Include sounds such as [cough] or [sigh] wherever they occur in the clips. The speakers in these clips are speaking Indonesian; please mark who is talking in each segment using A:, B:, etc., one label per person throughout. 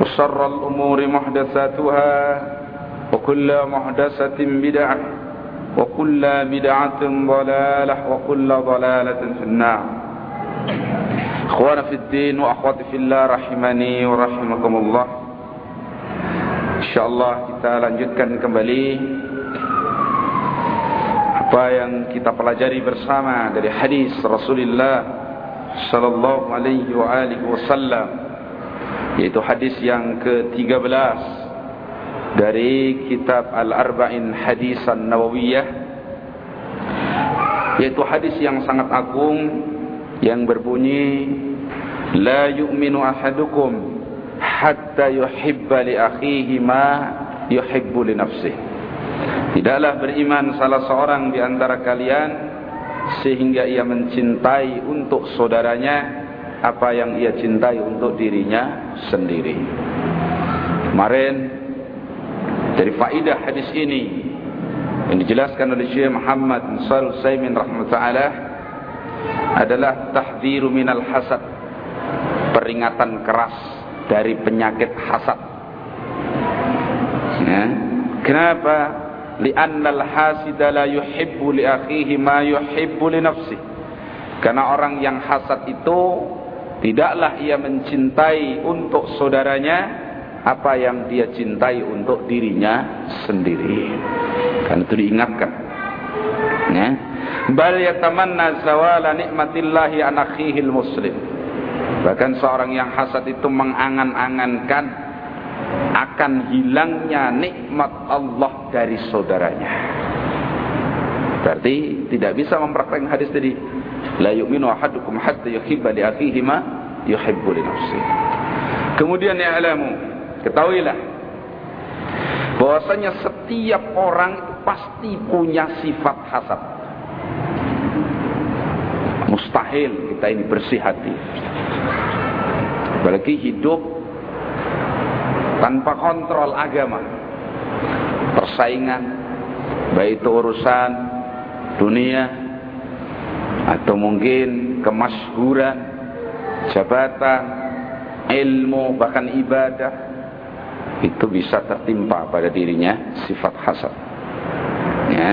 A: وشر الأمور محدثاتها وكل محدثة بدعة وكل بدعة ضلالة وكل ضلالة في النار. أخوانا في الدين وأخواتي في الله رحمني ورحمكم الله. إن شاء الله kita lanjutkan kembali apa yang kita pelajari bersama dari hadis Rasulullah sallallahu alaihi wa alihi wasallam. Yaitu hadis yang ke-13 dari kitab Al-Arba'in Hadisan Nawawiyah yaitu hadis yang sangat agung yang berbunyi la yu'minu ahadukum hatta yuhibba li akhihi ma yuhibbu li nafsihi. Tidaklah beriman salah seorang di antara kalian sehingga ia mencintai untuk saudaranya apa yang ia cintai untuk dirinya sendiri. Kemarin dari faidah hadis ini yang dijelaskan oleh Syekh Muhammad Shalih Saimin rahmatullah adalah tahdhiru minal hasad. Peringatan keras dari penyakit hasad. Ya. Kenapa? Li'annal hasida la yuhibbu li akhihi ma yuhibbu li nafsihi. Karena orang yang hasad itu tidaklah ia mencintai untuk saudaranya apa yang dia cintai untuk dirinya sendiri. Kan itu diingatkan. Ya. Bal yatamanna zawala nikmatillahi an akhihil muslim. Bahkan seorang yang hasad itu mengangan-angankan akan hilangnya nikmat Allah dari saudaranya. Berarti tidak bisa mempraktekkan hadis tadi. La yu'minu ahadukum hatta yuhibba li akhihi ma yuhibbu li nafsihi. Kemudian ya alamu, ketahuilah bahwasanya setiap orang pasti punya sifat hasad. Mustahil kita ini bersih hati. Apalagi hidup tanpa kontrol agama. Persaingan baik itu urusan dunia atau mungkin kemasyhuran, jabatan, ilmu, bahkan ibadah itu bisa tertimpa pada dirinya sifat hasad. Ya.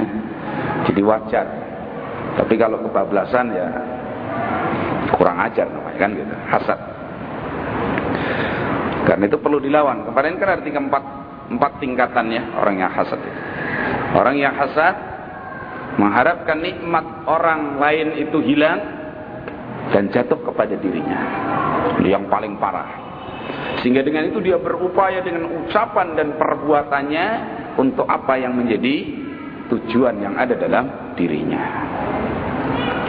A: Jadi wajar. Tapi kalau kebablasan ya kurang ajar namanya kan gitu, hasad. Karena itu perlu dilawan. Kemarin kan ada tiga empat, empat tingkatannya orang yang hasad. Orang yang hasad mengharapkan nikmat orang lain itu hilang dan jatuh kepada dirinya. Yang paling parah. Sehingga dengan itu dia berupaya dengan ucapan dan perbuatannya untuk apa yang menjadi tujuan yang ada dalam dirinya.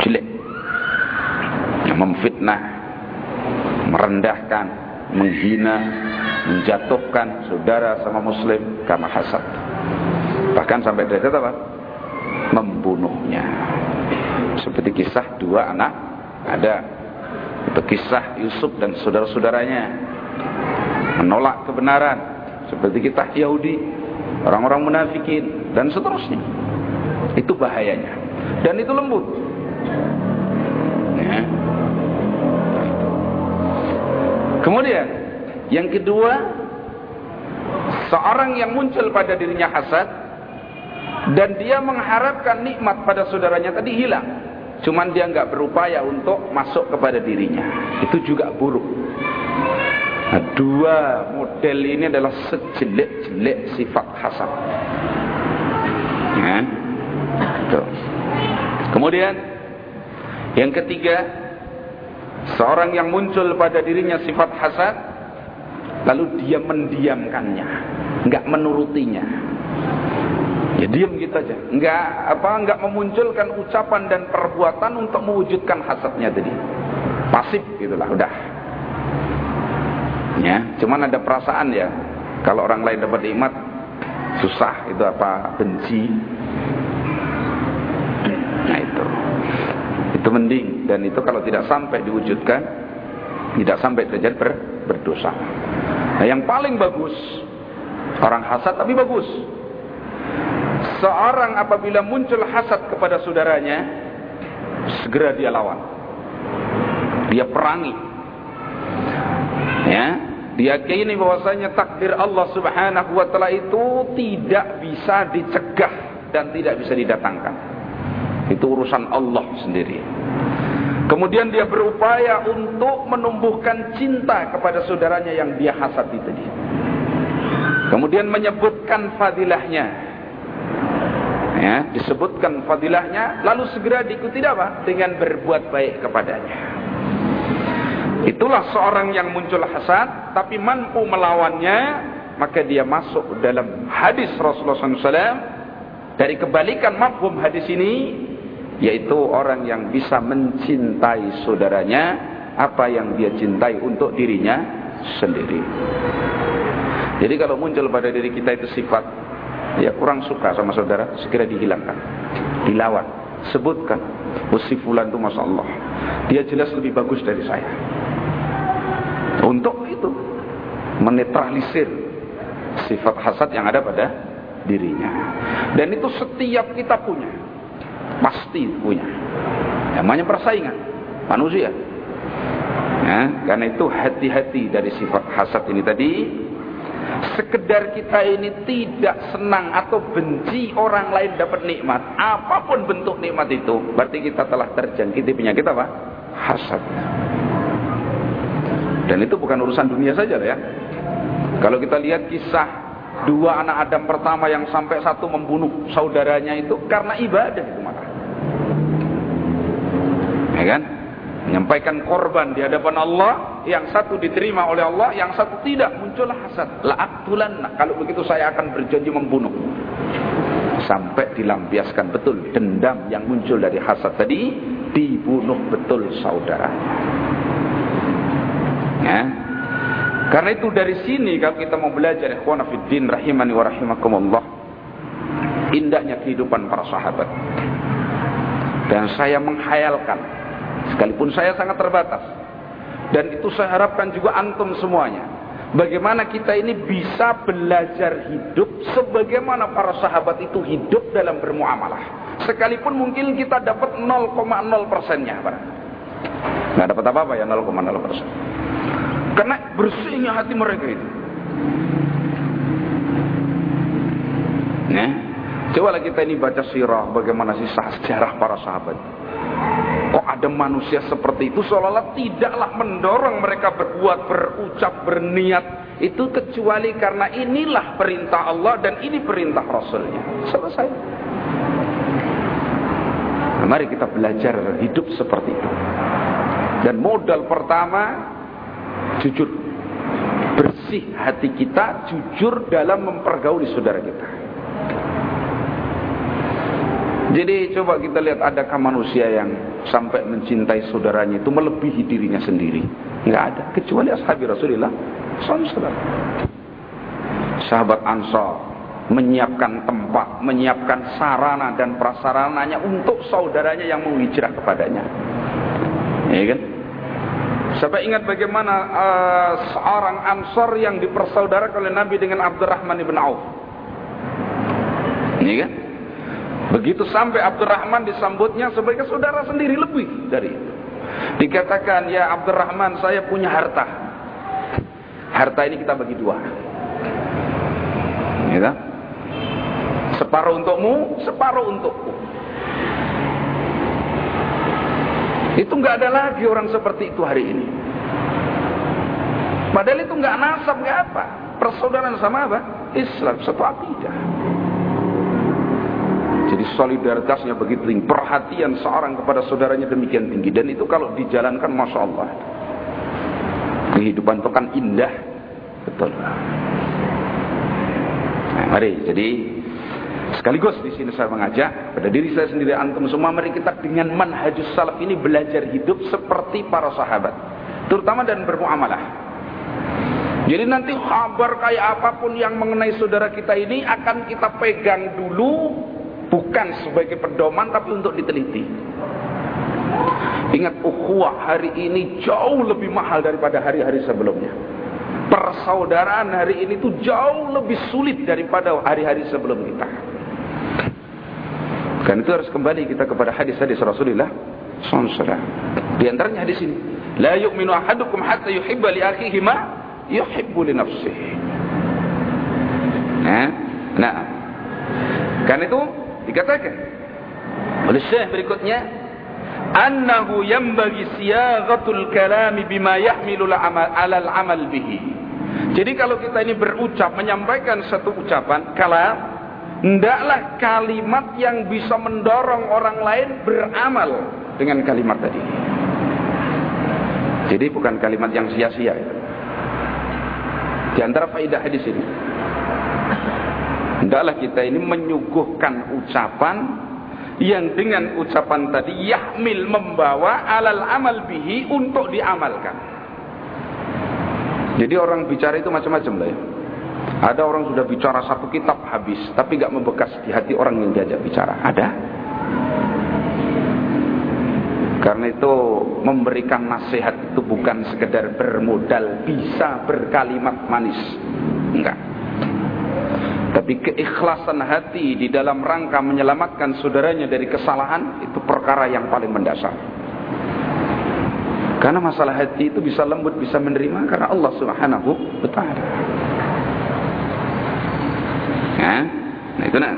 A: Jelek. Yang memfitnah, merendahkan, menghina, menjatuhkan saudara sama muslim karena hasad. Bahkan sampai derajat apa? Membunuhnya. Seperti kisah dua anak ada. Itu kisah Yusuf dan saudara-saudaranya menolak kebenaran seperti kita Yahudi, orang-orang munafikin dan seterusnya. Itu bahayanya. Dan itu lembut. Ya. Kemudian yang kedua, seorang yang muncul pada dirinya hasad dan dia mengharapkan nikmat pada saudaranya tadi hilang. Cuman dia nggak berupaya untuk masuk kepada dirinya. Itu juga buruk. Nah, dua model ini adalah sejelek-jelek sifat hasad. Ya. Tuh. Kemudian yang ketiga, seorang yang muncul pada dirinya sifat hasad lalu dia mendiamkannya, nggak menurutinya. Ya diam gitu aja, nggak apa nggak memunculkan ucapan dan perbuatan untuk mewujudkan hasadnya tadi. Pasif gitulah, udah. Ya, cuman ada perasaan ya. Kalau orang lain dapat nikmat susah itu apa benci. Nah itu. Itu mending dan itu kalau tidak sampai diwujudkan tidak sampai terjadi ber, berdosa. Nah, yang paling bagus orang hasad tapi bagus. Seorang apabila muncul hasad kepada saudaranya, segera dia lawan. Dia perangi. Ya, dia kini bahwasanya takdir Allah Subhanahu wa taala itu tidak bisa dicegah dan tidak bisa didatangkan. Itu urusan Allah sendiri. Kemudian dia berupaya untuk menumbuhkan cinta kepada saudaranya yang dia hasad itu dia. Kemudian menyebutkan fadilahnya. Ya, disebutkan fadilahnya lalu segera diikuti apa? Dengan berbuat baik kepadanya. Itulah seorang yang muncul hasad tapi mampu melawannya, maka dia masuk dalam hadis Rasulullah SAW dari kebalikan mafhum hadis ini yaitu orang yang bisa mencintai saudaranya apa yang dia cintai untuk dirinya sendiri. Jadi kalau muncul pada diri kita itu sifat ya kurang suka sama saudara, segera dihilangkan, dilawan, sebutkan, usifulan itu masya Allah, dia jelas lebih bagus dari saya. Untuk itu menetralisir sifat hasad yang ada pada dirinya. Dan itu setiap kita punya. Pasti punya. Namanya persaingan manusia. Ya, karena itu hati-hati dari sifat hasad ini tadi. Sekedar kita ini tidak senang atau benci orang lain dapat nikmat. Apa pun bentuk nikmat itu. Berarti kita telah terjangkiti penyakit apa? Hasad. Dan itu bukan urusan dunia saja ya. Kalau kita lihat kisah dua anak Adam pertama yang sampai satu membunuh saudaranya itu karena ibadah itu maka. Ya kan? Menyampaikan korban di hadapan Allah, yang satu diterima oleh Allah, yang satu tidak, muncullah hasad. La'aktulan, nah, kalau begitu saya akan berjanji membunuh. Sampai dilampiaskan betul dendam yang muncul dari hasad tadi, dibunuh betul saudaranya. Ya. Karena itu dari sini kalau kita mau belajar ikhwan fiddin rahimani wa rahimakumullah indahnya kehidupan para sahabat. Dan saya menghayalkan sekalipun saya sangat terbatas. Dan itu saya harapkan juga antum semuanya. Bagaimana kita ini bisa belajar hidup sebagaimana para sahabat itu hidup dalam bermuamalah. Sekalipun mungkin kita dapat 0,0 persennya. Nggak dapat apa-apa ya 0,0 persen. Karena bersihnya hati mereka itu. Ya. Coba kita ini baca sirah bagaimana sih sejarah para sahabat. Kok ada manusia seperti itu seolah-olah tidaklah mendorong mereka berbuat, berucap, berniat itu kecuali karena inilah perintah Allah dan ini perintah Rasulnya. Selesai. Nah, mari kita belajar hidup seperti itu. Dan modal pertama jujur bersih hati kita jujur dalam mempergauli saudara kita Jadi coba kita lihat adakah manusia yang sampai mencintai saudaranya itu melebihi dirinya sendiri? Enggak ada, kecuali ashabi Rasulullah SAW. Sahabat Ansar menyiapkan tempat, menyiapkan sarana dan prasarananya untuk saudaranya yang mau hijrah kepadanya. Ya kan? Sampai ingat bagaimana uh, seorang Ansar yang dipersaudarakan oleh Nabi dengan Abdurrahman ibn Auf. Ini kan? Begitu sampai Abdurrahman disambutnya sebagai saudara sendiri lebih dari itu. Dikatakan, ya Abdurrahman saya punya harta. Harta ini kita bagi dua. Ya, separuh untukmu, separuh untukku. Itu nggak ada lagi orang seperti itu hari ini. Padahal itu nggak nasab, nggak apa. Persaudaraan sama apa? Islam, satu akidah. Jadi solidaritasnya begitu tinggi, perhatian seorang kepada saudaranya demikian tinggi. Dan itu kalau dijalankan, masya Allah, kehidupan itu kan indah, betul. Nah, mari, jadi sekaligus di sini saya mengajak pada diri saya sendiri antum semua mari kita dengan manhajus salaf ini belajar hidup seperti para sahabat, terutama dan bermuamalah. Jadi nanti kabar kayak apa pun yang mengenai saudara kita ini akan kita pegang dulu Bukan sebagai pedoman tapi untuk diteliti. Ingat ukhuwah hari ini jauh lebih mahal daripada hari-hari sebelumnya. Persaudaraan hari ini tuh jauh lebih sulit daripada hari-hari sebelum kita. Kan itu harus kembali kita kepada hadis-hadis Rasulullah SAW. Di antaranya hadis ini, la yu'minu ahadukum hatta yuhibba li akhihi ma yuhibbu li nafsihi. Nah, nah. Kan itu Dikatakan oleh Syekh berikutnya annahu yanbaghi siyaghatul kalami bima yahmilu al-amal 'ala al-amal bihi. Jadi kalau kita ini berucap menyampaikan satu ucapan kalam hendaklah kalimat yang bisa mendorong orang lain beramal dengan kalimat tadi. Jadi bukan kalimat yang sia-sia. Di antara faedah hadis ini Hendaklah kita ini menyuguhkan ucapan yang dengan ucapan tadi yahmil membawa alal amal bihi untuk diamalkan. Jadi orang bicara itu macam-macam lah ya. Ada orang sudah bicara satu kitab habis, tapi gak membekas di hati orang yang diajak bicara. Ada. Karena itu memberikan nasihat itu bukan sekedar bermodal bisa berkalimat manis. Enggak. Tapi keikhlasan hati di dalam rangka menyelamatkan saudaranya dari kesalahan itu perkara yang paling mendasar. Karena masalah hati itu bisa lembut, bisa menerima karena Allah Subhanahu wa taala. Ya, nah itu nah.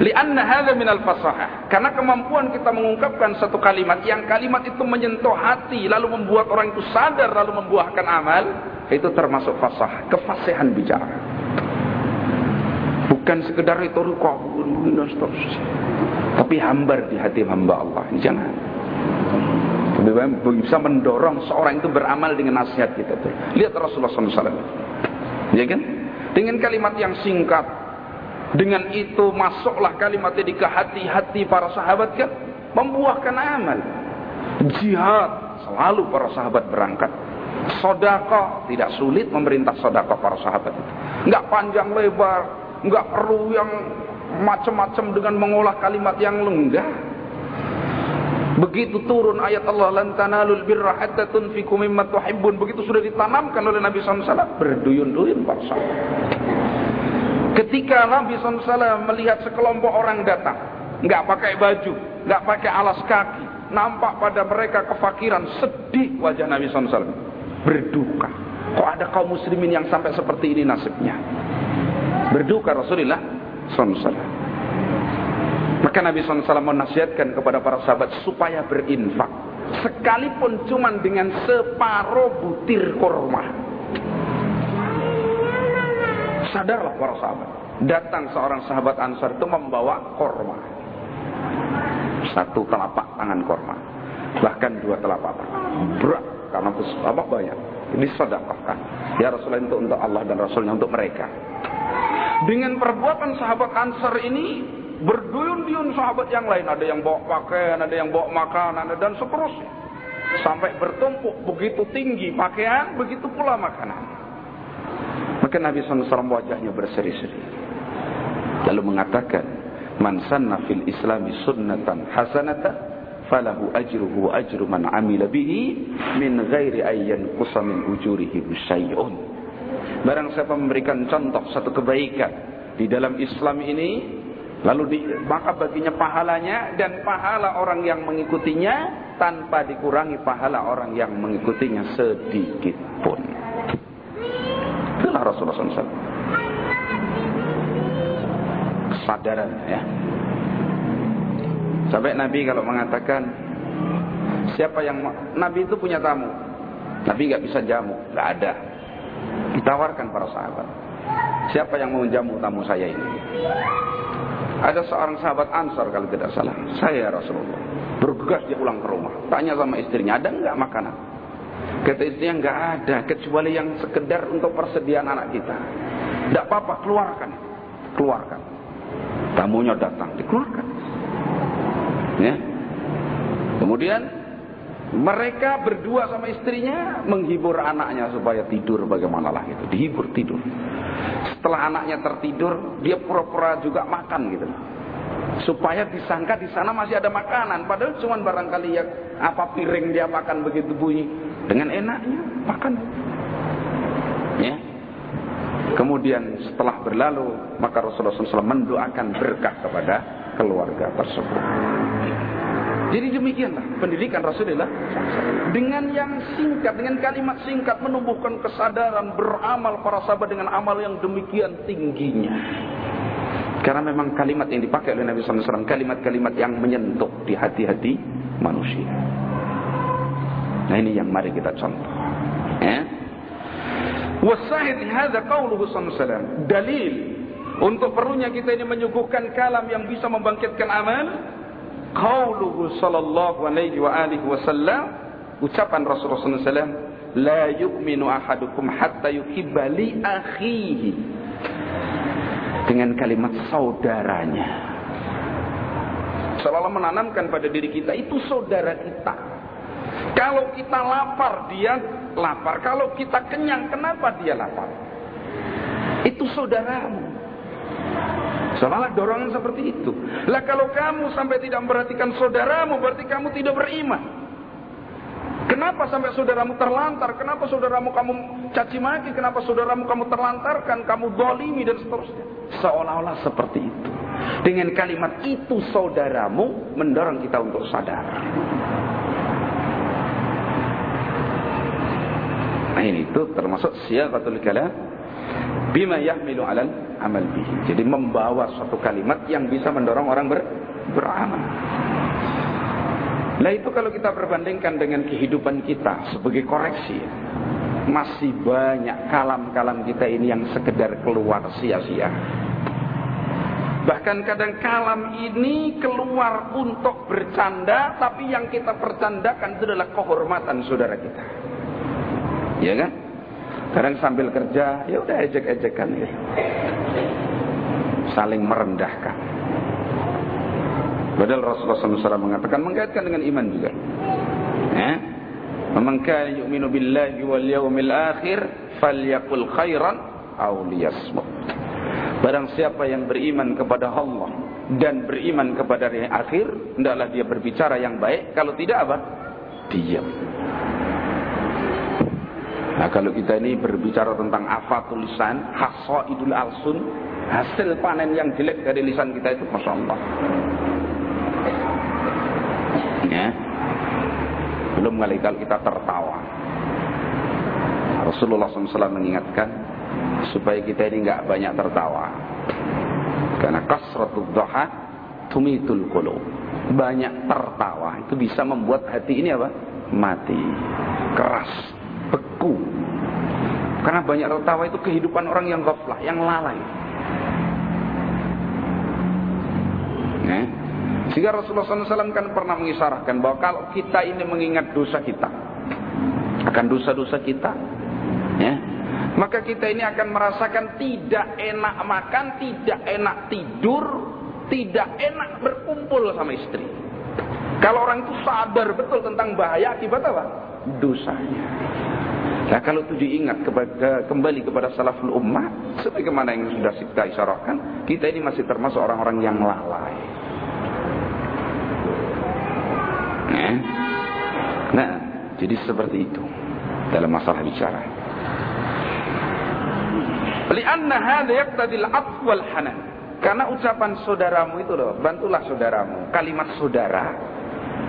A: Lianna hadza min al-fasahah. Karena kemampuan kita mengungkapkan satu kalimat yang kalimat itu menyentuh hati lalu membuat orang itu sadar lalu membuahkan amal, itu termasuk fasah, kefasihan bicara. Bukan sekedar retorika Tapi hambar di hati hamba Allah. Jangan. Bisa mendorong seorang itu beramal dengan nasihat kita. Lihat Rasulullah SAW. Ya kan? Dengan kalimat yang singkat. Dengan itu masuklah kalimat ini ke hati-hati para sahabat kan. Membuahkan amal. Jihad. Selalu para sahabat berangkat. Sodako. Tidak sulit memerintah sodako para sahabat itu. Enggak panjang lebar nggak perlu yang macam-macam dengan mengolah kalimat yang lenggah. Begitu turun ayat Allah lan tanalul birra hatta tunfiqu mimma tuhibbun begitu sudah ditanamkan oleh Nabi SAW berduyun-duyun sahabat. Ketika Nabi SAW melihat sekelompok orang datang, nggak pakai baju, nggak pakai alas kaki, nampak pada mereka kefakiran, sedih wajah Nabi SAW, berduka. Kok ada kaum muslimin yang sampai seperti ini nasibnya? Berduka Rasulullah SAW. Maka Nabi SAW menasihatkan kepada para sahabat supaya berinfak. Sekalipun cuma dengan separuh butir korma. Sadarlah para sahabat. Datang seorang sahabat Ansar itu membawa korma. Satu telapak tangan korma. Bahkan dua telapak tangan. Berat. Karena apa banyak. Ini sedekahkan. Ya Rasulullah itu untuk Allah dan Rasulnya untuk mereka. Dengan perbuatan sahabat Ansar ini berduyun kemudian sahabat yang lain ada yang bawa pakaian, ada yang bawa makanan dan seterusnya. Sampai bertumpuk begitu tinggi pakaian, begitu pula makanan. Maka Nabi SAW wajahnya berseri-seri. Lalu mengatakan, Man sanna fil islami sunnatan hasanatan falahu ajruhu ajru man amila bihi min ghairi ayyan qusa min ujurihi syai'un. Barang siapa memberikan contoh satu kebaikan di dalam Islam ini lalu di, maka baginya pahalanya dan pahala orang yang mengikutinya tanpa dikurangi pahala orang yang mengikutinya sedikit pun. Itulah Rasulullah SAW. Kesadaran ya. Sampai Nabi kalau mengatakan siapa yang Nabi itu punya tamu. Nabi nggak bisa jamu, nggak ada. Ditawarkan para sahabat. Siapa yang mau jamu tamu saya ini? Ada seorang sahabat Ansar kalau tidak salah. Saya Rasulullah. Bergegas dia pulang ke rumah. Tanya sama istrinya, ada nggak makanan? Kata istrinya nggak ada, kecuali yang sekedar untuk persediaan anak kita. Tidak apa-apa, keluarkan. Keluarkan. Tamunya datang, dikeluarkan. Ya. Kemudian mereka berdua sama istrinya menghibur anaknya supaya tidur bagaimanlah gitu, dihibur tidur. Setelah anaknya tertidur, dia pura-pura juga makan gitu. Supaya disangka di sana masih ada makanan, padahal cuma barangkali ya apa piring dia makan begitu bunyi dengan enaknya makan. Ya. Kemudian setelah berlalu, maka Rasulullah SAW mendoakan berkah kepada keluarga tersebut. Jadi demikianlah pendidikan Rasulullah dengan yang singkat, dengan kalimat singkat menumbuhkan kesadaran beramal para sahabat dengan amal yang demikian tingginya. Karena memang kalimat yang dipakai oleh Nabi SAW kalimat-kalimat yang menyentuh di hati-hati manusia. Nah ini yang mari kita contoh. Ya. Wasahid hadza qauluhu sallallahu Dalil untuk perlunya kita ini menyuguhkan kalam yang bisa membangkitkan amal qauluhu sallallahu alaihi wa alihi wasallam ucapan Rasulullah SAW la yu'minu ahadukum hatta yuhibba li akhihi. Dengan kalimat saudaranya. Selalu menanamkan pada diri kita itu saudara kita. Kalau kita lapar dia lapar. Kalau kita kenyang kenapa dia lapar? Itu saudaramu Salah dorongan seperti itu. Lah kalau kamu sampai tidak memperhatikan saudaramu, berarti kamu tidak beriman. Kenapa sampai saudaramu terlantar? Kenapa saudaramu kamu caci maki? Kenapa saudaramu kamu terlantarkan? Kamu dolimi dan seterusnya. Seolah-olah seperti itu. Dengan kalimat itu saudaramu mendorong kita untuk sadar. Nah ini itu termasuk siagatul kalam bima yahmilu alal amal bihi. Jadi membawa suatu kalimat yang bisa mendorong orang ber, beramal. Nah itu kalau kita perbandingkan dengan kehidupan kita sebagai koreksi. Masih banyak kalam-kalam kita ini yang sekedar keluar sia-sia. Bahkan kadang kalam ini keluar untuk bercanda, tapi yang kita percandakan itu adalah kehormatan saudara kita. Ya kan? Kadang sambil kerja, ya udah ejek-ejekan ya. Saling merendahkan. Padahal Rasulullah SAW mengatakan mengkaitkan dengan iman juga. Ya. Yu'minu billahi wal yawmil akhir falyaqul khairan aw liyasmut. Barang siapa yang beriman kepada Allah dan beriman kepada hari akhir, hendaklah dia berbicara yang baik, kalau tidak apa? Diam. Nah kalau kita ini berbicara tentang apa tulisan, idul alsun, hasil panen yang jelek dari lisan kita itu Masya Allah. Ya. Belum kali kalau kita tertawa. Rasulullah SAW mengingatkan supaya kita ini nggak banyak tertawa. Karena kasratul doha tumitul qulub. Banyak tertawa itu bisa membuat hati ini apa? Mati. Keras beku. Karena banyak tertawa itu kehidupan orang yang ghaflah, yang lalai. Ya. Sehingga Rasulullah SAW kan pernah mengisarahkan bahwa kalau kita ini mengingat dosa kita, akan dosa-dosa kita, ya, maka kita ini akan merasakan tidak enak makan, tidak enak tidur, tidak enak berkumpul sama istri. Kalau orang itu sadar betul tentang bahaya akibat apa? Dosanya. Nah kalau itu diingat kepada, kembali kepada salaful ummah, sebagaimana yang sudah kita isyaratkan, kita ini masih termasuk orang-orang yang lalai. Nah, nah, jadi seperti itu dalam masalah bicara. Lianna yaqtadil atf wal hanan. Karena ucapan saudaramu itu loh, bantulah saudaramu. Kalimat saudara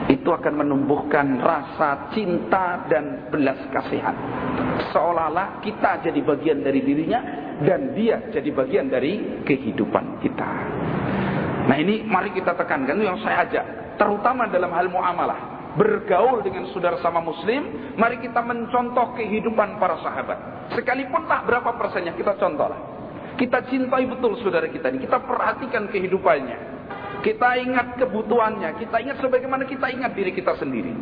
A: itu akan menumbuhkan rasa cinta dan belas kasihan. Seolah-olah kita jadi bagian dari dirinya dan dia jadi bagian dari kehidupan kita. Nah ini mari kita tekankan yang saya ajak, terutama dalam hal muamalah bergaul dengan saudara sama muslim, mari kita mencontoh kehidupan para sahabat. Sekalipun tak berapa persennya, kita contoh lah. Kita cintai betul saudara kita ini, kita perhatikan kehidupannya. Kita ingat kebutuhannya, kita ingat sebagaimana kita ingat diri kita sendiri.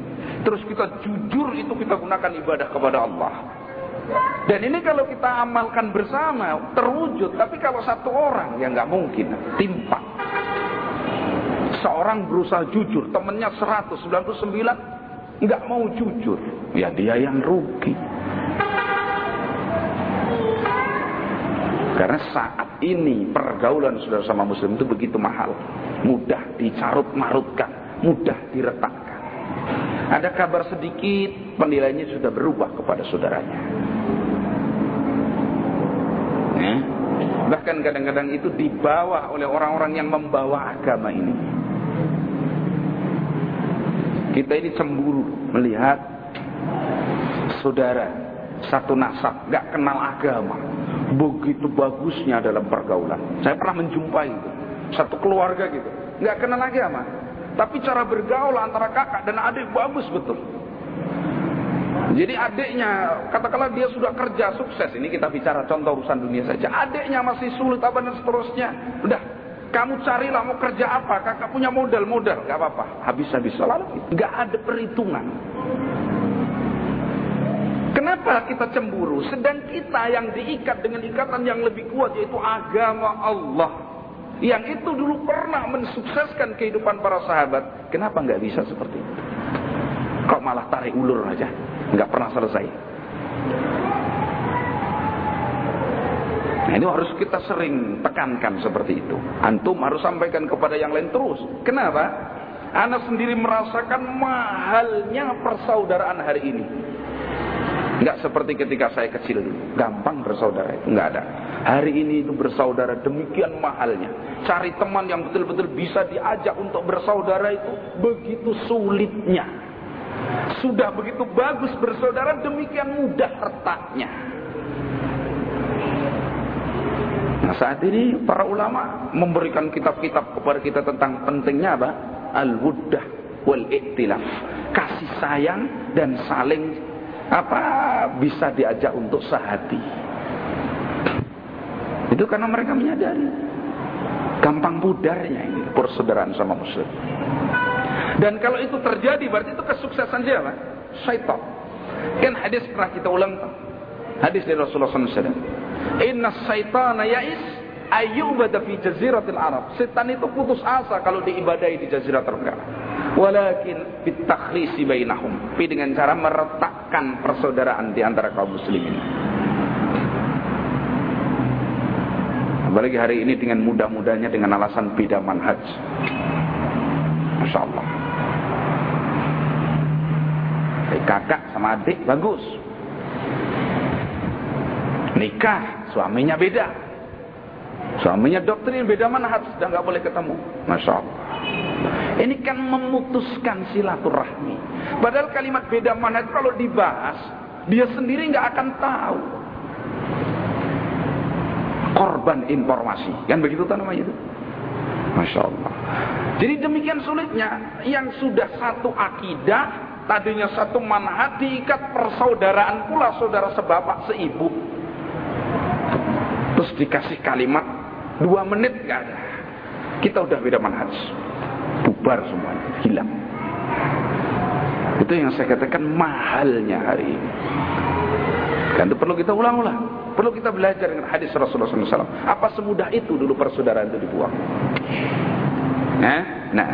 A: Terus kita jujur itu kita gunakan ibadah kepada Allah. Dan ini kalau kita amalkan bersama terwujud, tapi kalau satu orang ya nggak mungkin timpa seorang berusaha jujur, temannya 199 nggak mau jujur, ya dia yang rugi. Karena saat ini pergaulan saudara sama muslim itu begitu mahal. Mudah dicarut marutkan, mudah diretakkan. Ada kabar sedikit, penilaiannya sudah berubah kepada saudaranya. Ya. Bahkan kadang-kadang itu dibawa oleh orang-orang yang membawa agama ini. Kita ini cemburu melihat saudara satu nasab, gak kenal agama. Begitu bagusnya dalam pergaulan. Saya pernah menjumpai itu. Satu keluarga gitu. Gak kenal agama. Tapi cara bergaul antara kakak dan adik bagus betul. Jadi adiknya, katakanlah dia sudah kerja sukses. Ini kita bicara contoh urusan dunia saja. Adiknya masih sulit apa dan seterusnya. Udah, kamu carilah mau kerja apa, kakak punya modal-modal, gak apa-apa. Habis-habis selalu gak ada perhitungan. Kenapa kita cemburu? Sedang kita yang diikat dengan ikatan yang lebih kuat yaitu agama Allah. Yang itu dulu pernah mensukseskan kehidupan para sahabat. Kenapa nggak bisa seperti itu? Kok malah tarik ulur aja? Nggak pernah selesai. Nah ini harus kita sering tekankan seperti itu. Antum harus sampaikan kepada yang lain terus. Kenapa? Anak sendiri merasakan mahalnya persaudaraan hari ini. Enggak seperti ketika saya kecil dulu. Gampang bersaudara itu. Enggak ada. Hari ini itu bersaudara demikian mahalnya. Cari teman yang betul-betul bisa diajak untuk bersaudara itu begitu sulitnya. Sudah begitu bagus bersaudara demikian mudah retaknya. Nah saat ini para ulama memberikan kitab-kitab kepada kita tentang pentingnya apa? Al-wuddah wal iktilaf. Kasih sayang dan saling apa bisa diajak untuk sehati. Itu karena mereka menyadari gampang pudarnya ini persaudaraan sama muslim. Dan kalau itu terjadi berarti itu kesuksesan siapa? Syaitan. Kan hadis pernah kita ulang hadis dari Rasulullah SAW. Inna syaitana ya'is ayyubada fi jaziratil Arab. Setan itu putus asa kalau diibadahi di jaziratul Arab. Walakin bitakhlisi bainahum. Tapi dengan cara meretakkan persaudaraan di antara kaum muslimin. Apalagi hari ini dengan mudah-mudahnya dengan alasan beda manhaj. Masya Allah. Kakak sama adik bagus nikah suaminya beda. Suaminya doktrin beda mana harus sudah nggak boleh ketemu. Masya Allah. Ini kan memutuskan silaturahmi. Padahal kalimat beda itu kalau dibahas dia sendiri nggak akan tahu. Korban informasi. Kan begitu tuh namanya itu? Masya Allah. Jadi demikian sulitnya. Yang sudah satu akidah tadinya satu manhat diikat persaudaraan pula saudara sebapak seibu terus dikasih kalimat dua menit gak ada. Kita udah beda manhaj. Bubar semuanya hilang. Itu yang saya katakan mahalnya hari ini. Kan itu perlu kita ulang-ulang. Perlu kita belajar dengan hadis Rasulullah SAW apa semudah itu dulu persaudaraan itu dibuang? Eh? Nah.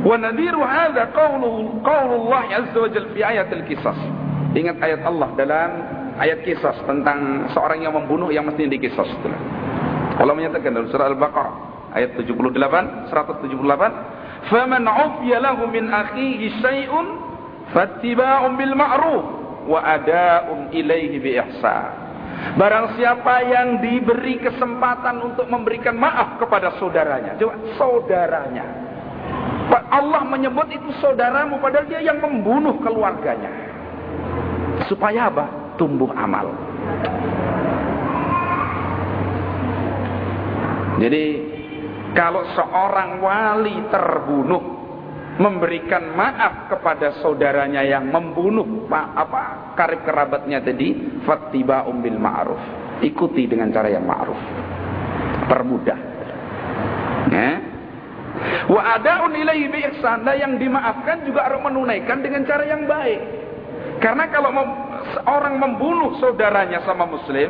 A: Wa nadhiru hadza qawlu qaulullah azza wa jalla fi. Ingat ayat Allah dalam ayat kisah tentang seorang yang membunuh yang mesti dikisas itu. Allah menyatakan dalam surah Al-Baqarah ayat 78 178 faman ufiya lahu min akhihi syai'un fattiba'un bil ma'ruf wa ada'un ilaihi bi ihsan Barang siapa yang diberi kesempatan untuk memberikan maaf kepada saudaranya. Coba, saudaranya. Allah menyebut itu saudaramu padahal dia yang membunuh keluarganya. Supaya apa? Tumbuh amal. Jadi kalau seorang wali terbunuh memberikan maaf kepada saudaranya yang membunuh apa karib kerabatnya tadi fattiba umbil ma'ruf. Ikuti dengan cara yang ma'ruf. Permudah. Ya. Wa adaun ilaihi bi ihsan yang dimaafkan juga harus menunaikan dengan cara yang baik. Karena kalau orang membunuh saudaranya sama muslim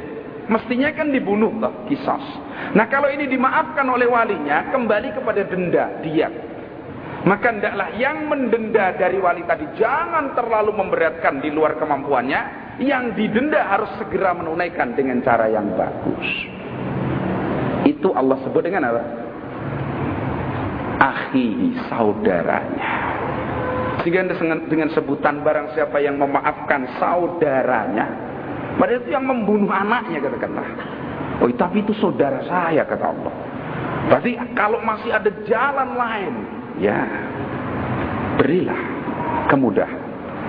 A: mestinya kan dibunuh toh kisas nah kalau ini dimaafkan oleh walinya kembali kepada denda dia maka hendaklah yang mendenda dari wali tadi jangan terlalu memberatkan di luar kemampuannya. Yang didenda harus segera menunaikan dengan cara yang bagus. Itu Allah sebut dengan apa? Akhi, saudaranya. Sehingga dengan, dengan sebutan barang siapa yang memaafkan saudaranya. Padahal itu yang membunuh anaknya katakanlah. Oh tapi itu saudara saya kata Allah. Berarti kalau masih ada jalan lain ya berilah kemudahan.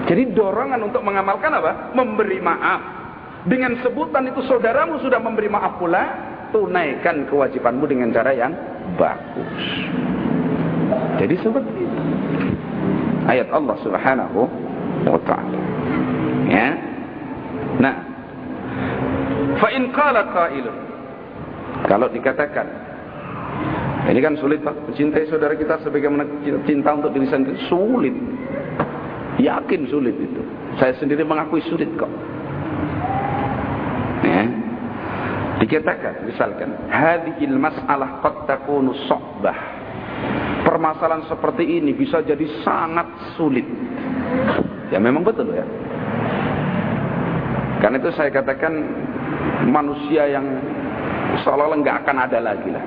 A: Jadi dorongan untuk mengamalkan apa? Memberi maaf. Dengan sebutan itu saudaramu sudah memberi maaf pula, tunaikan kewajibanmu dengan cara yang bagus. Jadi seperti. Ayat Allah Subhanahu wa taala. Ya. Nah, fa in qala qailun kalau dikatakan ini kan sulit Pak. Mencintai saudara kita sebagaimana cinta untuk diri sendiri. Sulit. Yakin sulit itu. Saya sendiri mengakui sulit kok. Ya. Dikatakan misalkan. Hadihil mas'alah qad takunu so'bah. Permasalahan seperti ini bisa jadi sangat sulit. Ya memang betul ya. Karena itu saya katakan manusia yang seolah-olah nggak akan ada lagi lah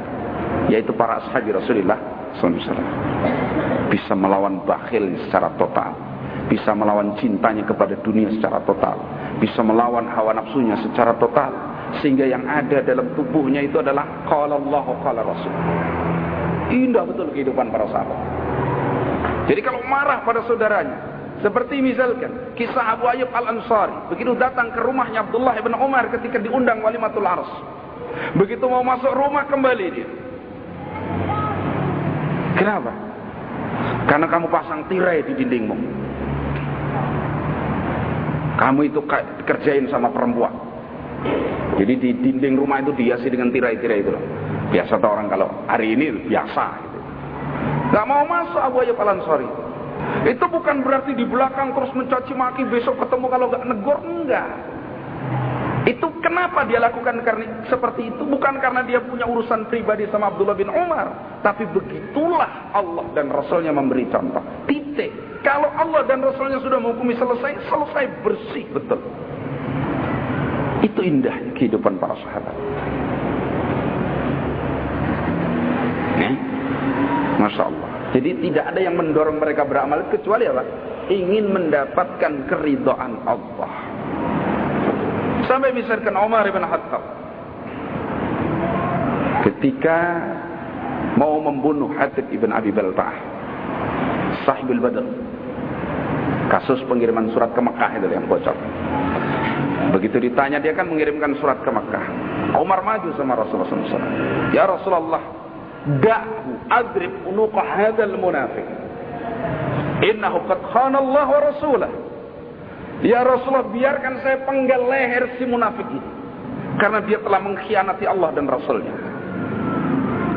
A: yaitu para ashabi Rasulullah SAW bisa melawan bakhil secara total bisa melawan cintanya kepada dunia secara total bisa melawan hawa nafsunya secara total sehingga yang ada dalam tubuhnya itu adalah qala Allah qala Rasul indah betul kehidupan para sahabat jadi kalau marah pada saudaranya seperti misalkan kisah Abu Ayyub Al-Ansari begitu datang ke rumahnya Abdullah bin Umar ketika diundang walimatul ars begitu mau masuk rumah kembali dia Kenapa? Karena kamu pasang tirai di dindingmu. Kamu itu kerjain sama perempuan. Jadi di dinding rumah itu dihiasi dengan tirai-tirai itu. Biasa tuh orang kalau hari ini biasa. Gitu. Gak mau masuk Abu Ayyub Al Ansari. Itu bukan berarti di belakang terus mencaci maki besok ketemu kalau gak negor enggak. Itu kenapa dia lakukan karena seperti itu? Bukan karena dia punya urusan pribadi sama Abdullah bin Umar. Tapi begitulah Allah dan Rasulnya memberi contoh. Titik. Kalau Allah dan Rasulnya sudah menghukumi selesai, selesai bersih betul. Itu indah kehidupan para sahabat. Eh? Masya Allah. Jadi tidak ada yang mendorong mereka beramal kecuali apa? Ingin mendapatkan keridhaan Allah. Sampai misalkan Umar bin Khattab ketika mau membunuh Hatib ibn Abi Balta'ah sahibul Badr kasus pengiriman surat ke Mekah itu yang bocor begitu ditanya dia kan mengirimkan surat ke Mekah Umar maju sama Rasulullah SAW ya Rasulullah adrib unuqa hadal munafiq innahu qad khana Allah wa rasulah Ya Rasulullah biarkan saya penggal leher si munafik ini. Karena dia telah mengkhianati Allah dan Rasulnya.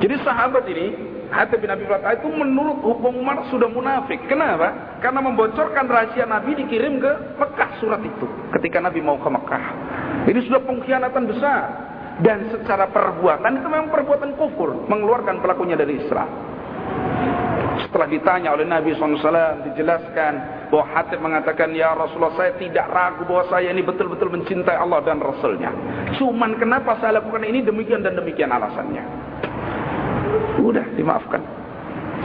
A: Jadi sahabat ini, Hatib bin Abi Bakar itu menurut hukum Umar sudah munafik. Kenapa? Karena membocorkan rahasia Nabi dikirim ke Mekah surat itu. Ketika Nabi mau ke Mekah. Ini sudah pengkhianatan besar. Dan secara perbuatan itu memang perbuatan kufur. Mengeluarkan pelakunya dari Islam. setelah ditanya oleh Nabi SAW dijelaskan bahwa Hatib mengatakan ya Rasulullah saya tidak ragu bahwa saya ini betul-betul mencintai Allah dan Rasulnya cuman kenapa saya lakukan ini demikian dan demikian alasannya udah dimaafkan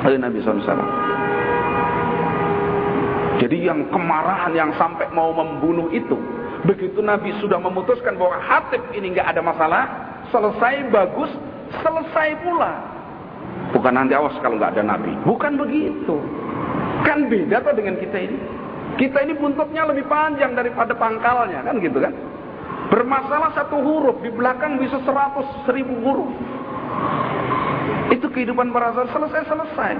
A: oleh Nabi SAW jadi yang kemarahan yang sampai mau membunuh itu begitu Nabi sudah memutuskan bahwa Hatib ini nggak ada masalah selesai bagus selesai pula Bukan nanti awas kalau nggak ada nabi. Bukan begitu. Kan beda tuh dengan kita ini. Kita ini buntutnya lebih panjang daripada pangkalnya, kan gitu kan? Bermasalah satu huruf, di belakang bisa seratus seribu huruf. Itu kehidupan para sahabat selesai-selesai.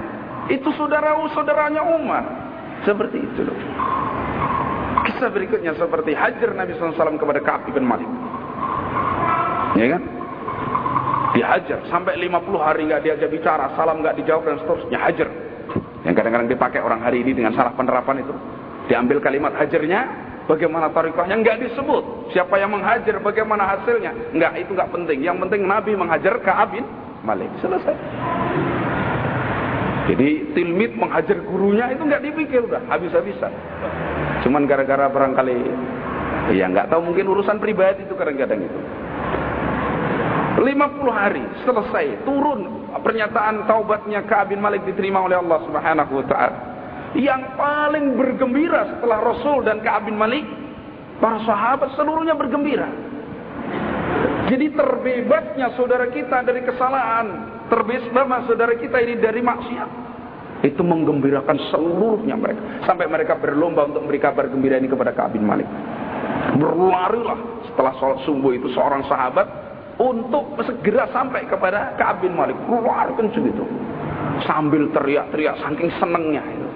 A: Itu saudara-saudaranya umat. Seperti itu loh. Kisah berikutnya seperti hajar Nabi SAW kepada Ka'ab bin Malik. Ya kan? dihajar sampai 50 hari nggak diajak bicara, salam nggak dijawab dan seterusnya hajar. Yang kadang-kadang dipakai orang hari ini dengan salah penerapan itu. Diambil kalimat hajarnya, bagaimana tarikahnya nggak disebut. Siapa yang menghajar, bagaimana hasilnya, nggak itu nggak penting. Yang penting Nabi menghajar ke Abin Malik. Selesai. Jadi tilmid menghajar gurunya itu nggak dipikir udah habis-habisan. Cuman gara-gara barangkali ya nggak tahu mungkin urusan pribadi itu kadang-kadang itu. 50 hari selesai turun pernyataan taubatnya Ka'ab bin Malik diterima oleh Allah Subhanahu wa taala. Yang paling bergembira setelah Rasul dan Ka'ab bin Malik para sahabat seluruhnya bergembira. Jadi terbebasnya saudara kita dari kesalahan, terbebasnya saudara kita ini dari maksiat. Itu menggembirakan seluruhnya mereka. Sampai mereka berlomba untuk memberi kabar gembira ini kepada Ka'ab bin Malik. Berlarilah setelah sholat subuh itu seorang sahabat untuk segera sampai kepada Ka'ab bin Malik. Keluar kencung itu. Sambil teriak-teriak saking senengnya itu.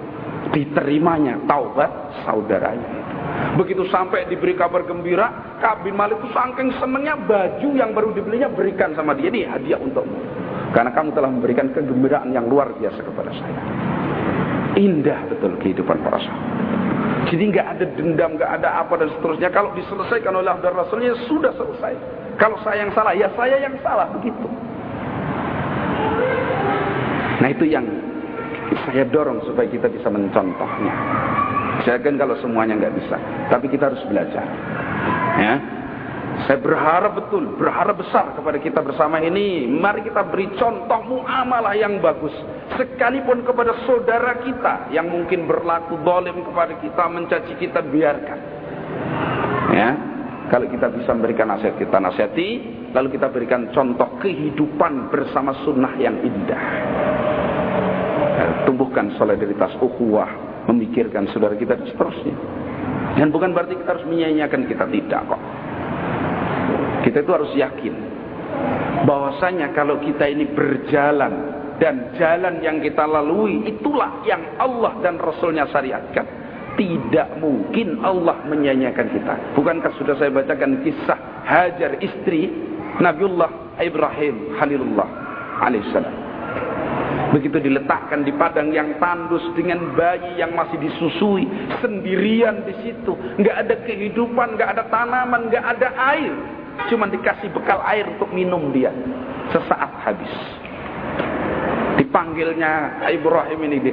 A: Diterimanya taubat saudaranya Begitu sampai diberi kabar gembira, Ka'ab bin Malik itu saking senengnya baju yang baru dibelinya berikan sama dia. Ini hadiah untukmu. Karena kamu telah memberikan kegembiraan yang luar biasa kepada saya. Indah betul kehidupan para sahabat. Jadi nggak ada dendam, nggak ada apa dan seterusnya. Kalau diselesaikan oleh Allah Rasulnya sudah selesai. Kalau saya yang salah, ya saya yang salah begitu. Nah itu yang saya dorong supaya kita bisa mencontohnya. Saya kan kalau semuanya nggak bisa, tapi kita harus belajar. Ya, saya berharap betul, berharap besar kepada kita bersama ini. Mari kita beri contoh muamalah yang bagus. Sekalipun kepada saudara kita yang mungkin berlaku dolim kepada kita, mencaci kita, biarkan. Ya, kalau kita bisa memberikan nasihat, kita nasihati. Lalu kita berikan contoh kehidupan bersama sunnah yang indah. Eh, tumbuhkan solidaritas ukhuwah. Memikirkan saudara kita dan seterusnya. Dan bukan berarti kita harus menyanyiakan kita. Tidak kok. Kita itu harus yakin. bahwasanya kalau kita ini berjalan. Dan jalan yang kita lalui itulah yang Allah dan Rasulnya syariatkan tidak mungkin Allah menyanyiakan kita. Bukankah sudah saya bacakan kisah Hajar istri Nabiullah Ibrahim Khalilullah alaihissalam. Begitu diletakkan di padang yang tandus dengan bayi yang masih disusui sendirian di situ, nggak ada kehidupan, nggak ada tanaman, nggak ada air, cuma dikasih bekal air untuk minum dia sesaat habis. Dipanggilnya Ibrahim ini di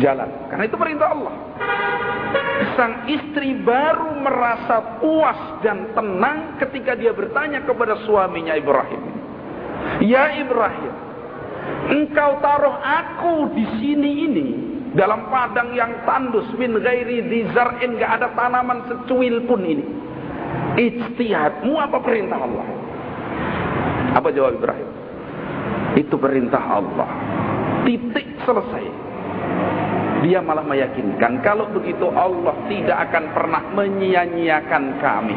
A: jalan, karena itu perintah Allah sang istri baru merasa puas dan tenang ketika dia bertanya kepada suaminya Ibrahim. Ya Ibrahim, engkau taruh aku di sini ini dalam padang yang tandus min ghairi dizar'in gak ada tanaman secuil pun ini. Ijtihadmu apa perintah Allah? Apa jawab Ibrahim? Itu perintah Allah. Titik selesai dia malah meyakinkan kalau begitu Allah tidak akan pernah menyia-nyiakan kami.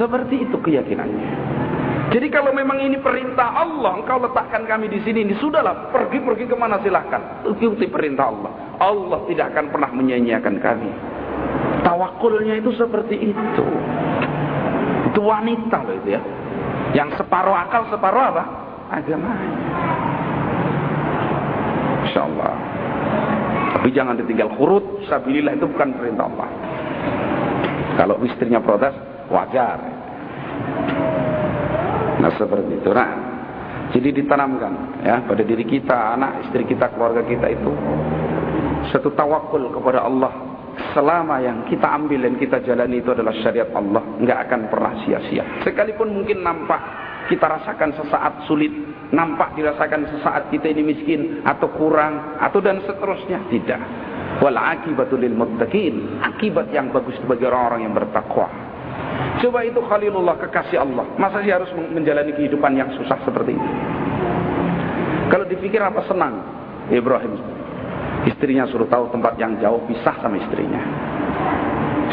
A: Seperti itu keyakinannya. Jadi kalau memang ini perintah Allah, engkau letakkan kami di sini, ini sudahlah, pergi-pergi ke mana silahkan. Ikuti perintah Allah. Allah tidak akan pernah menyia-nyiakan kami. Tawakulnya itu seperti itu. Itu wanita loh itu ya. Yang separuh akal, separuh apa? Agamanya. Insya Allah. Tapi jangan ditinggal kurut, sabilillah itu bukan perintah Allah. Kalau istrinya protes, wajar. Nah seperti itu. Nah, Jadi ditanamkan ya pada diri kita, anak, istri kita, keluarga kita itu satu tawakul kepada Allah selama yang kita ambil dan kita jalani itu adalah syariat Allah, nggak akan pernah sia-sia. Sekalipun mungkin nampak kita rasakan sesaat sulit, nampak dirasakan sesaat kita ini miskin atau kurang atau dan seterusnya, tidak. Wal akibatul muttaqin, akibat yang bagus bagi orang-orang yang bertakwa. Coba itu Khalilullah kekasih Allah. Masa sih harus menjalani kehidupan yang susah seperti itu? Kalau dipikir apa senang Ibrahim. Istrinya suruh tahu tempat yang jauh pisah sama istrinya.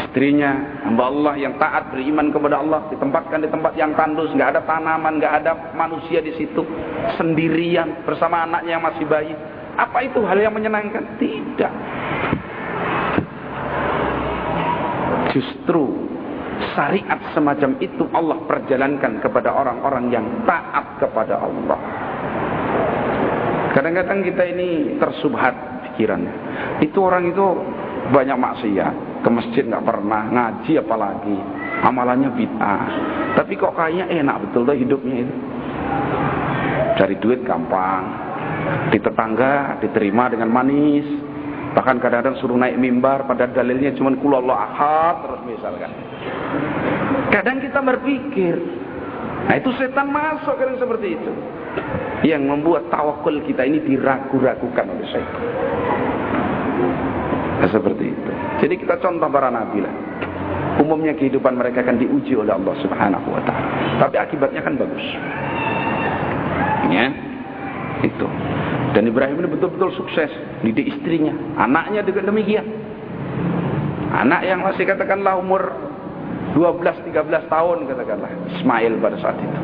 A: Istrinya hamba Allah yang taat beriman kepada Allah ditempatkan di tempat yang tandus, nggak ada tanaman, nggak ada manusia di situ, sendirian bersama anaknya yang masih bayi. Apa itu hal yang menyenangkan? Tidak. Justru syariat semacam itu Allah perjalankan kepada orang-orang yang taat kepada Allah. Kadang-kadang kita ini tersubhat pikirannya. Itu orang itu banyak maksiat, ke masjid nggak pernah, ngaji apalagi, amalannya bid'ah. Tapi kok kayaknya enak betul tuh hidupnya itu. Cari duit gampang, di tetangga diterima dengan manis, bahkan kadang-kadang suruh naik mimbar pada dalilnya cuma kulallah ahad terus misalkan Kadang kita berpikir, nah itu setan masuk kadang seperti itu. Yang membuat tawakul kita ini diragu-ragukan oleh setan. Nah, seperti itu. Jadi kita contoh para nabi lah. Umumnya kehidupan mereka akan diuji oleh Allah Subhanahu wa taala. Tapi akibatnya kan bagus. Ya. Itu. Dan Ibrahim ini betul-betul sukses didik istrinya, anaknya juga demikian. Anak yang masih katakanlah umur 12-13 tahun katakanlah Ismail pada saat itu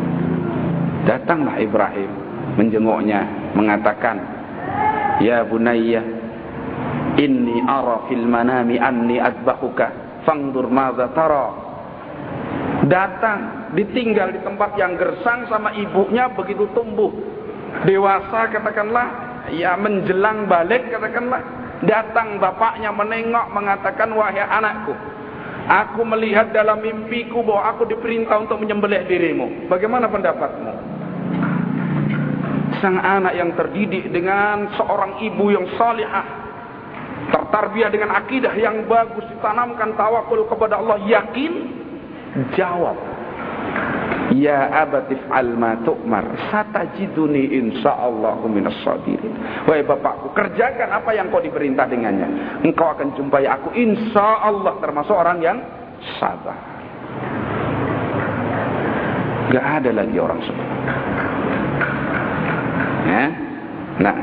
A: datanglah Ibrahim menjenguknya mengatakan ya bunayya inni ara fil manami anni adbahuka fangdur madza tara datang ditinggal di tempat yang gersang sama ibunya begitu tumbuh dewasa katakanlah ya menjelang balik katakanlah datang bapaknya menengok mengatakan wahai anakku Aku melihat dalam mimpiku bahwa aku diperintah untuk menyembelih dirimu. Bagaimana pendapatmu? Sang anak yang terdidik dengan seorang ibu yang salihah, tertarbiyah dengan akidah yang bagus, ditanamkan tawakul kepada Allah, yakin, jawab. Ya abatif al ma tu'mar satajiduni insyaallahu minas sabirin. Wahai bapakku, kerjakan apa yang kau diperintah dengannya. Engkau akan jumpai aku insyaallah termasuk orang yang sabar. Gak ada lagi orang seperti Ya. Nah.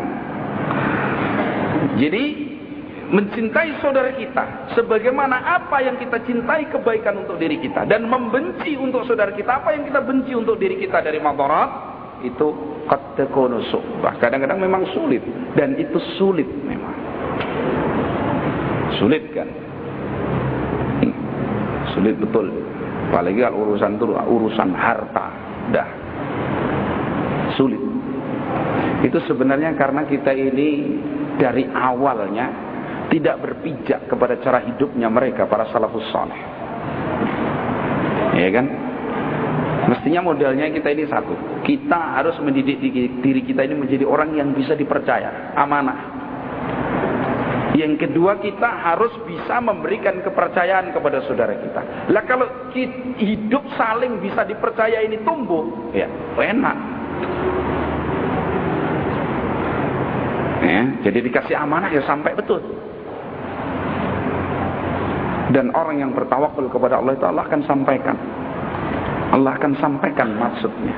A: Jadi mencintai saudara kita sebagaimana apa yang kita cintai kebaikan untuk diri kita dan membenci untuk saudara kita apa yang kita benci untuk diri kita dari madarat itu qad takunu kadang-kadang memang sulit dan itu sulit memang. Sulit kan? Sulit betul. Apalagi kalau urusan itu urusan harta dah. Sulit itu sebenarnya karena kita ini dari awalnya tidak berpijak kepada cara hidupnya mereka para salafus saleh. Ya kan? Mestinya modalnya kita ini satu. Kita harus mendidik diri kita ini menjadi orang yang bisa dipercaya, amanah. Yang kedua kita harus bisa memberikan kepercayaan kepada saudara kita. Lah kalau hidup saling bisa dipercaya ini tumbuh, ya enak. Jadi dikasih amanah ya sampai betul. Dan orang yang bertawakul kepada Allah itu Allah akan sampaikan. Allah akan sampaikan maksudnya.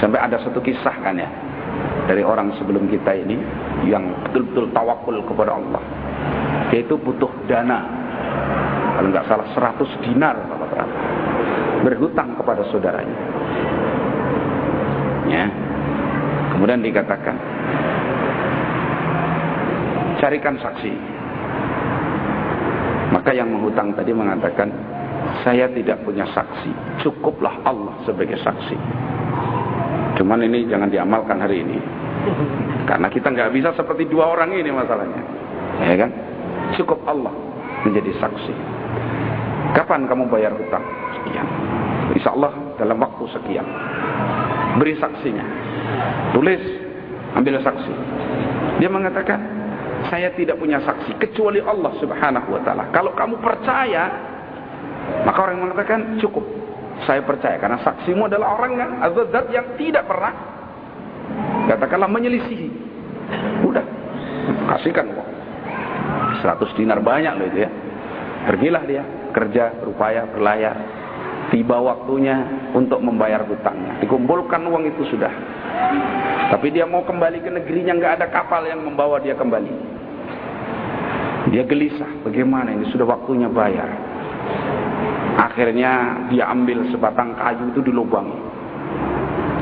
A: Sampai ada satu kisah kan ya. Dari orang sebelum kita ini. Yang betul-betul tawakul kepada Allah. Yaitu butuh dana. Kalau nggak salah 100 dinar. Berhutang kepada saudaranya. Ya. Kemudian dikatakan. Carikan saksi maka yang menghutang tadi mengatakan, saya tidak punya saksi, cukuplah Allah sebagai saksi. Cuman ini jangan diamalkan hari ini. Karena kita nggak bisa seperti dua orang ini masalahnya. Ya kan? Cukup Allah menjadi saksi. Kapan kamu bayar hutang? Sekian. Insya Allah dalam waktu sekian. beri saksinya. Tulis, ambil saksi. Dia mengatakan, saya tidak punya saksi kecuali Allah Subhanahu wa taala. Kalau kamu percaya, maka orang yang mengatakan cukup. Saya percaya karena saksimu adalah orang yang azat yang tidak pernah katakanlah menyelisihi. Udah, kasihkan kok. 100 dinar banyak loh itu ya. Pergilah dia kerja, berupaya, berlayar. Tiba waktunya untuk membayar hutangnya. Dikumpulkan uang itu sudah. Tapi dia mau kembali ke negerinya nggak ada kapal yang membawa dia kembali. Dia gelisah, bagaimana ini sudah waktunya bayar. Akhirnya dia ambil sebatang kayu itu dilubangi.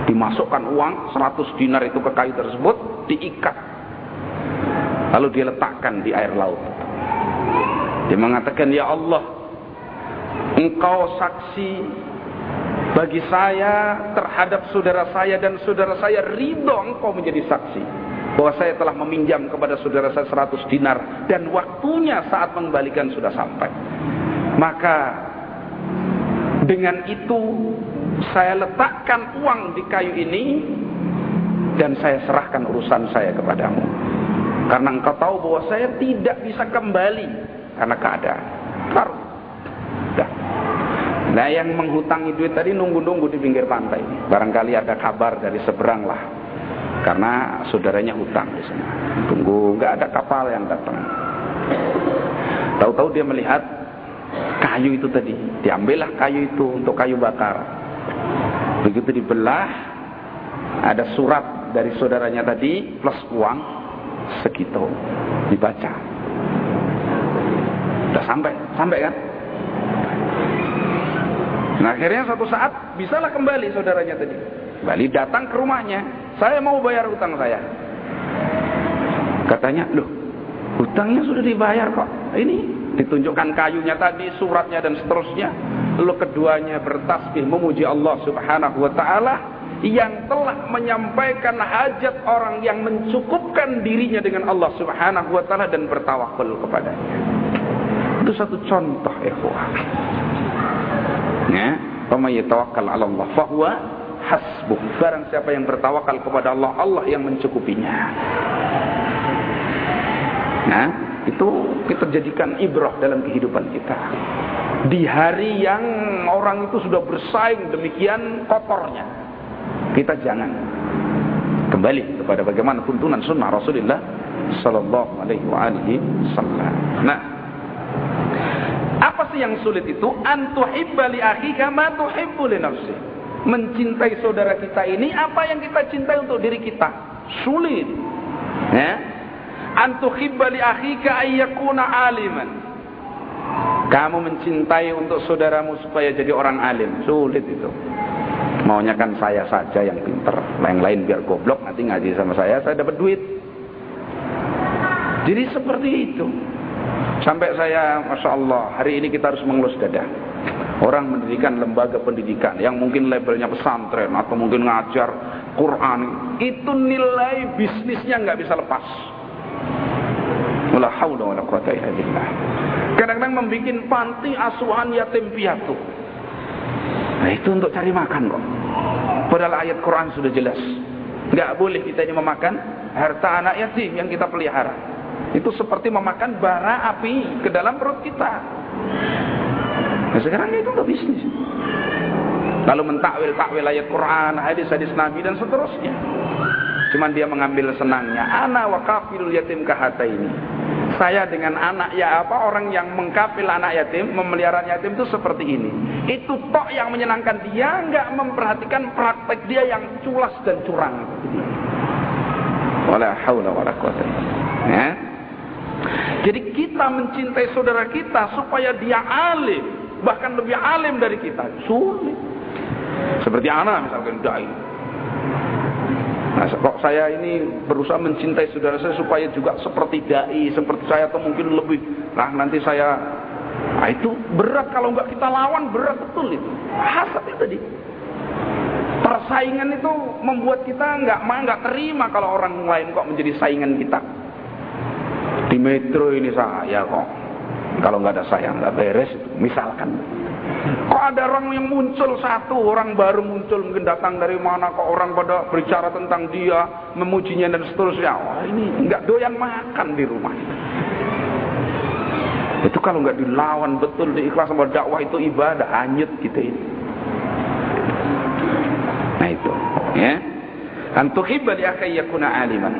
A: Dimasukkan uang 100 dinar itu ke kayu tersebut, diikat. Lalu dia letakkan di air laut. Dia mengatakan, "Ya Allah, Engkau saksi bagi saya terhadap saudara saya dan saudara saya ridho engkau menjadi saksi. Bahwa saya telah meminjam kepada saudara saya 100 dinar dan waktunya saat mengembalikan sudah sampai. Maka dengan itu saya letakkan uang di kayu ini dan saya serahkan urusan saya kepadamu. Karena engkau tahu bahwa saya tidak bisa kembali karena keadaan Nah yang menghutangi duit tadi nunggu-nunggu di pinggir pantai. Barangkali ada kabar dari seberang lah. Karena saudaranya hutang di sana. Tunggu, nggak ada kapal yang datang. Tahu-tahu dia melihat kayu itu tadi. Diambillah kayu itu untuk kayu bakar. Begitu dibelah, ada surat dari saudaranya tadi plus uang segitu. Dibaca. Udah sampai, sampai kan? Nah akhirnya suatu saat bisalah kembali saudaranya tadi. Kembali datang ke rumahnya. Saya mau bayar hutang saya. Katanya, loh hutangnya sudah dibayar kok. Ini ditunjukkan kayunya tadi, suratnya dan seterusnya. Lalu keduanya bertasbih memuji Allah subhanahu wa ta'ala yang telah menyampaikan hajat orang yang mencukupkan dirinya dengan Allah subhanahu wa ta'ala dan bertawakul kepadanya. Itu satu contoh ikhwah. Ya, "Faman yatawakkal 'ala Allah fahuwa hasbuh." Barang siapa yang bertawakal kepada Allah, Allah yang mencukupinya. Nah, itu kita jadikan ibrah dalam kehidupan kita. Di hari yang orang itu sudah bersaing demikian kotornya, kita jangan kembali kepada bagaimana tuntunan sunnah Rasulullah Sallallahu Alaihi Wasallam. Nah, apa sih yang sulit itu? Antuhibba li akhika ma tuhibbu li nafsi. Mencintai saudara kita ini apa yang kita cintai untuk diri kita? Sulit. Ya. Antuhibba li akhika ayyakuna aliman. Kamu mencintai untuk saudaramu supaya jadi orang alim. Sulit itu. Maunya kan saya saja yang pinter. Yang lain biar goblok nanti ngaji sama saya, saya dapat duit. Jadi seperti itu. Sampai saya, Masya Allah, hari ini kita harus mengelus dada. Orang mendirikan lembaga pendidikan yang mungkin labelnya pesantren atau mungkin ngajar Quran. Itu nilai bisnisnya nggak bisa lepas. Billah. Kadang-kadang membuat panti asuhan yatim piatu. Nah itu untuk cari makan kok. Padahal ayat Quran sudah jelas. Nggak boleh kita ini memakan harta anak yatim yang kita pelihara. Itu seperti memakan bara api ke dalam perut kita. Nah sekarang itu udah bisnis. Lalu mentakwil-takwil ayat Quran, hadis-hadis Nabi dan seterusnya. Cuman dia mengambil senangnya. Ana wa kafilul yatim kahata ini. Saya dengan anak ya apa orang yang mengkafil anak yatim, memelihara yatim itu seperti ini. Itu tok yang menyenangkan dia, nggak memperhatikan praktek dia yang culas dan curang. Wala haula wala quwata. Jadi kita mencintai saudara kita supaya dia alim, bahkan lebih alim dari kita. Sulit. Seperti anak misalkan dai. Nah, kok saya ini berusaha mencintai saudara saya supaya juga seperti dai, seperti saya atau mungkin lebih. Nah, nanti saya Nah, itu berat kalau nggak kita lawan berat betul itu. Hasad itu tadi. Persaingan itu membuat kita nggak nggak terima kalau orang lain kok menjadi saingan kita. Di metro ini saya kok. Kalau nggak ada saya nggak beres itu. Misalkan. Kok ada orang yang muncul satu, orang baru muncul mungkin datang dari mana kok orang pada berbicara tentang dia, memujinya dan seterusnya. Wah ini nggak doyan makan di rumah. Itu kalau nggak dilawan betul di ikhlas sama dakwah itu ibadah hanyut gitu ini. Nah itu, ya. Antuhibba li akhi yakuna aliman.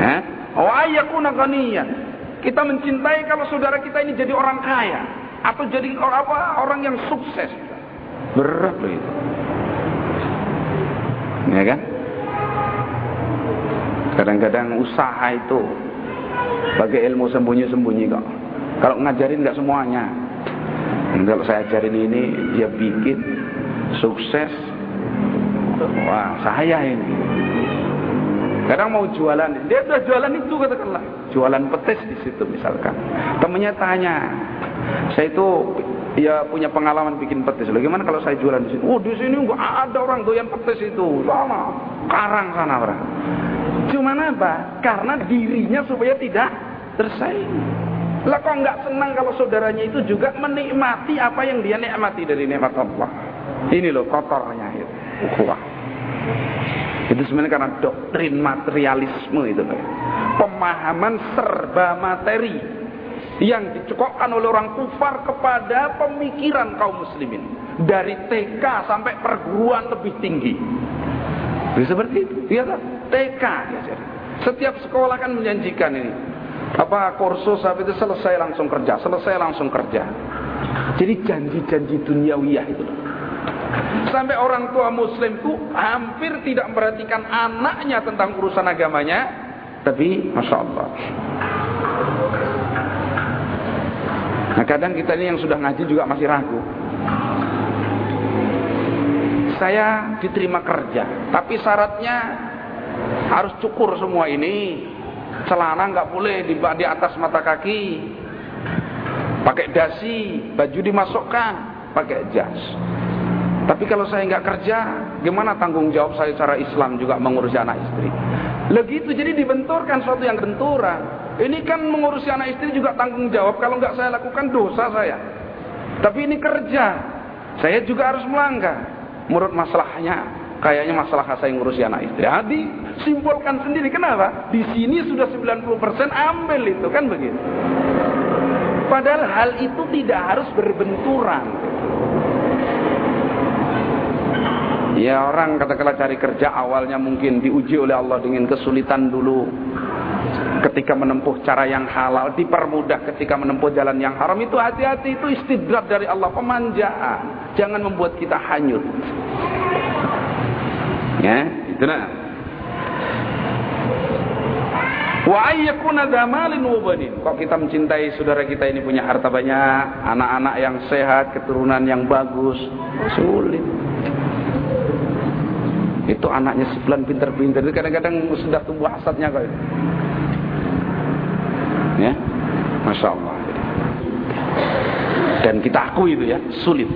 A: Ha? Wa yakuna ghaniyan. Kita mencintai kalau saudara kita ini jadi orang kaya atau jadi orang apa orang yang sukses. Berat loh itu. Ya kan? Kadang-kadang usaha itu bagi ilmu sembunyi-sembunyi kok. Kalau ngajarin nggak semuanya. Kalau saya ajarin ini dia bikin sukses. Wah saya ini kadang mau jualan dia udah jualan itu katakanlah jualan petis di situ misalkan temennya tanya saya itu ya punya pengalaman bikin petis. Bagaimana kalau saya jualan di sini? Oh di sini nggak ada orang doyan petis itu. Sana, karang sana orang. Cuman apa? Karena dirinya supaya tidak tersaing. Lah kok nggak senang kalau saudaranya itu juga menikmati apa yang dia nikmati dari nikmat Allah. Ini loh kotornya itu. Wah. Itu sebenarnya karena doktrin materialisme itu. Pemahaman serba materi yang dicekokkan oleh orang kufar kepada pemikiran kaum muslimin dari TK sampai perguruan lebih tinggi. Jadi seperti itu, ya kan? TK diajar. Setiap sekolah kan menjanjikan ini. Apa kursus habis itu selesai langsung kerja, selesai langsung kerja. Jadi janji-janji duniawiyah itu. Sampai orang tua muslim itu hampir tidak memperhatikan anaknya tentang urusan agamanya, tapi masya Allah Nah kadang kita ini yang sudah ngaji juga masih ragu. Saya diterima kerja, tapi syaratnya harus cukur semua ini. Celana nggak boleh di, di atas mata kaki. Pakai dasi, baju dimasukkan, pakai jas. Tapi kalau saya nggak kerja, gimana tanggung jawab saya secara Islam juga mengurusi anak istri? Begitu jadi dibenturkan suatu yang benturan. Ini kan mengurusi anak istri juga tanggung jawab. Kalau nggak saya lakukan dosa saya. Tapi ini kerja. Saya juga harus melanggar. Menurut masalahnya, kayaknya masalah saya ngurusi anak istri. Jadi simpulkan sendiri. Kenapa? Di sini sudah 90% ambil itu kan begitu. Padahal hal itu tidak harus berbenturan. Ya orang katakanlah cari kerja awalnya mungkin diuji oleh Allah dengan kesulitan dulu ketika menempuh cara yang halal, dipermudah ketika menempuh jalan yang haram itu hati-hati itu istidrat dari Allah pemanjaan. Jangan membuat kita hanyut. Ya, itu nah. Wa ayyakuna damalin wa Kok kita mencintai saudara kita ini punya harta banyak, anak-anak yang sehat, keturunan yang bagus, sulit. Itu anaknya sebelah pinter-pinter, kadang-kadang sudah tumbuh hasadnya kok. Ya? Masya Allah. Dan kita akui itu ya sulit.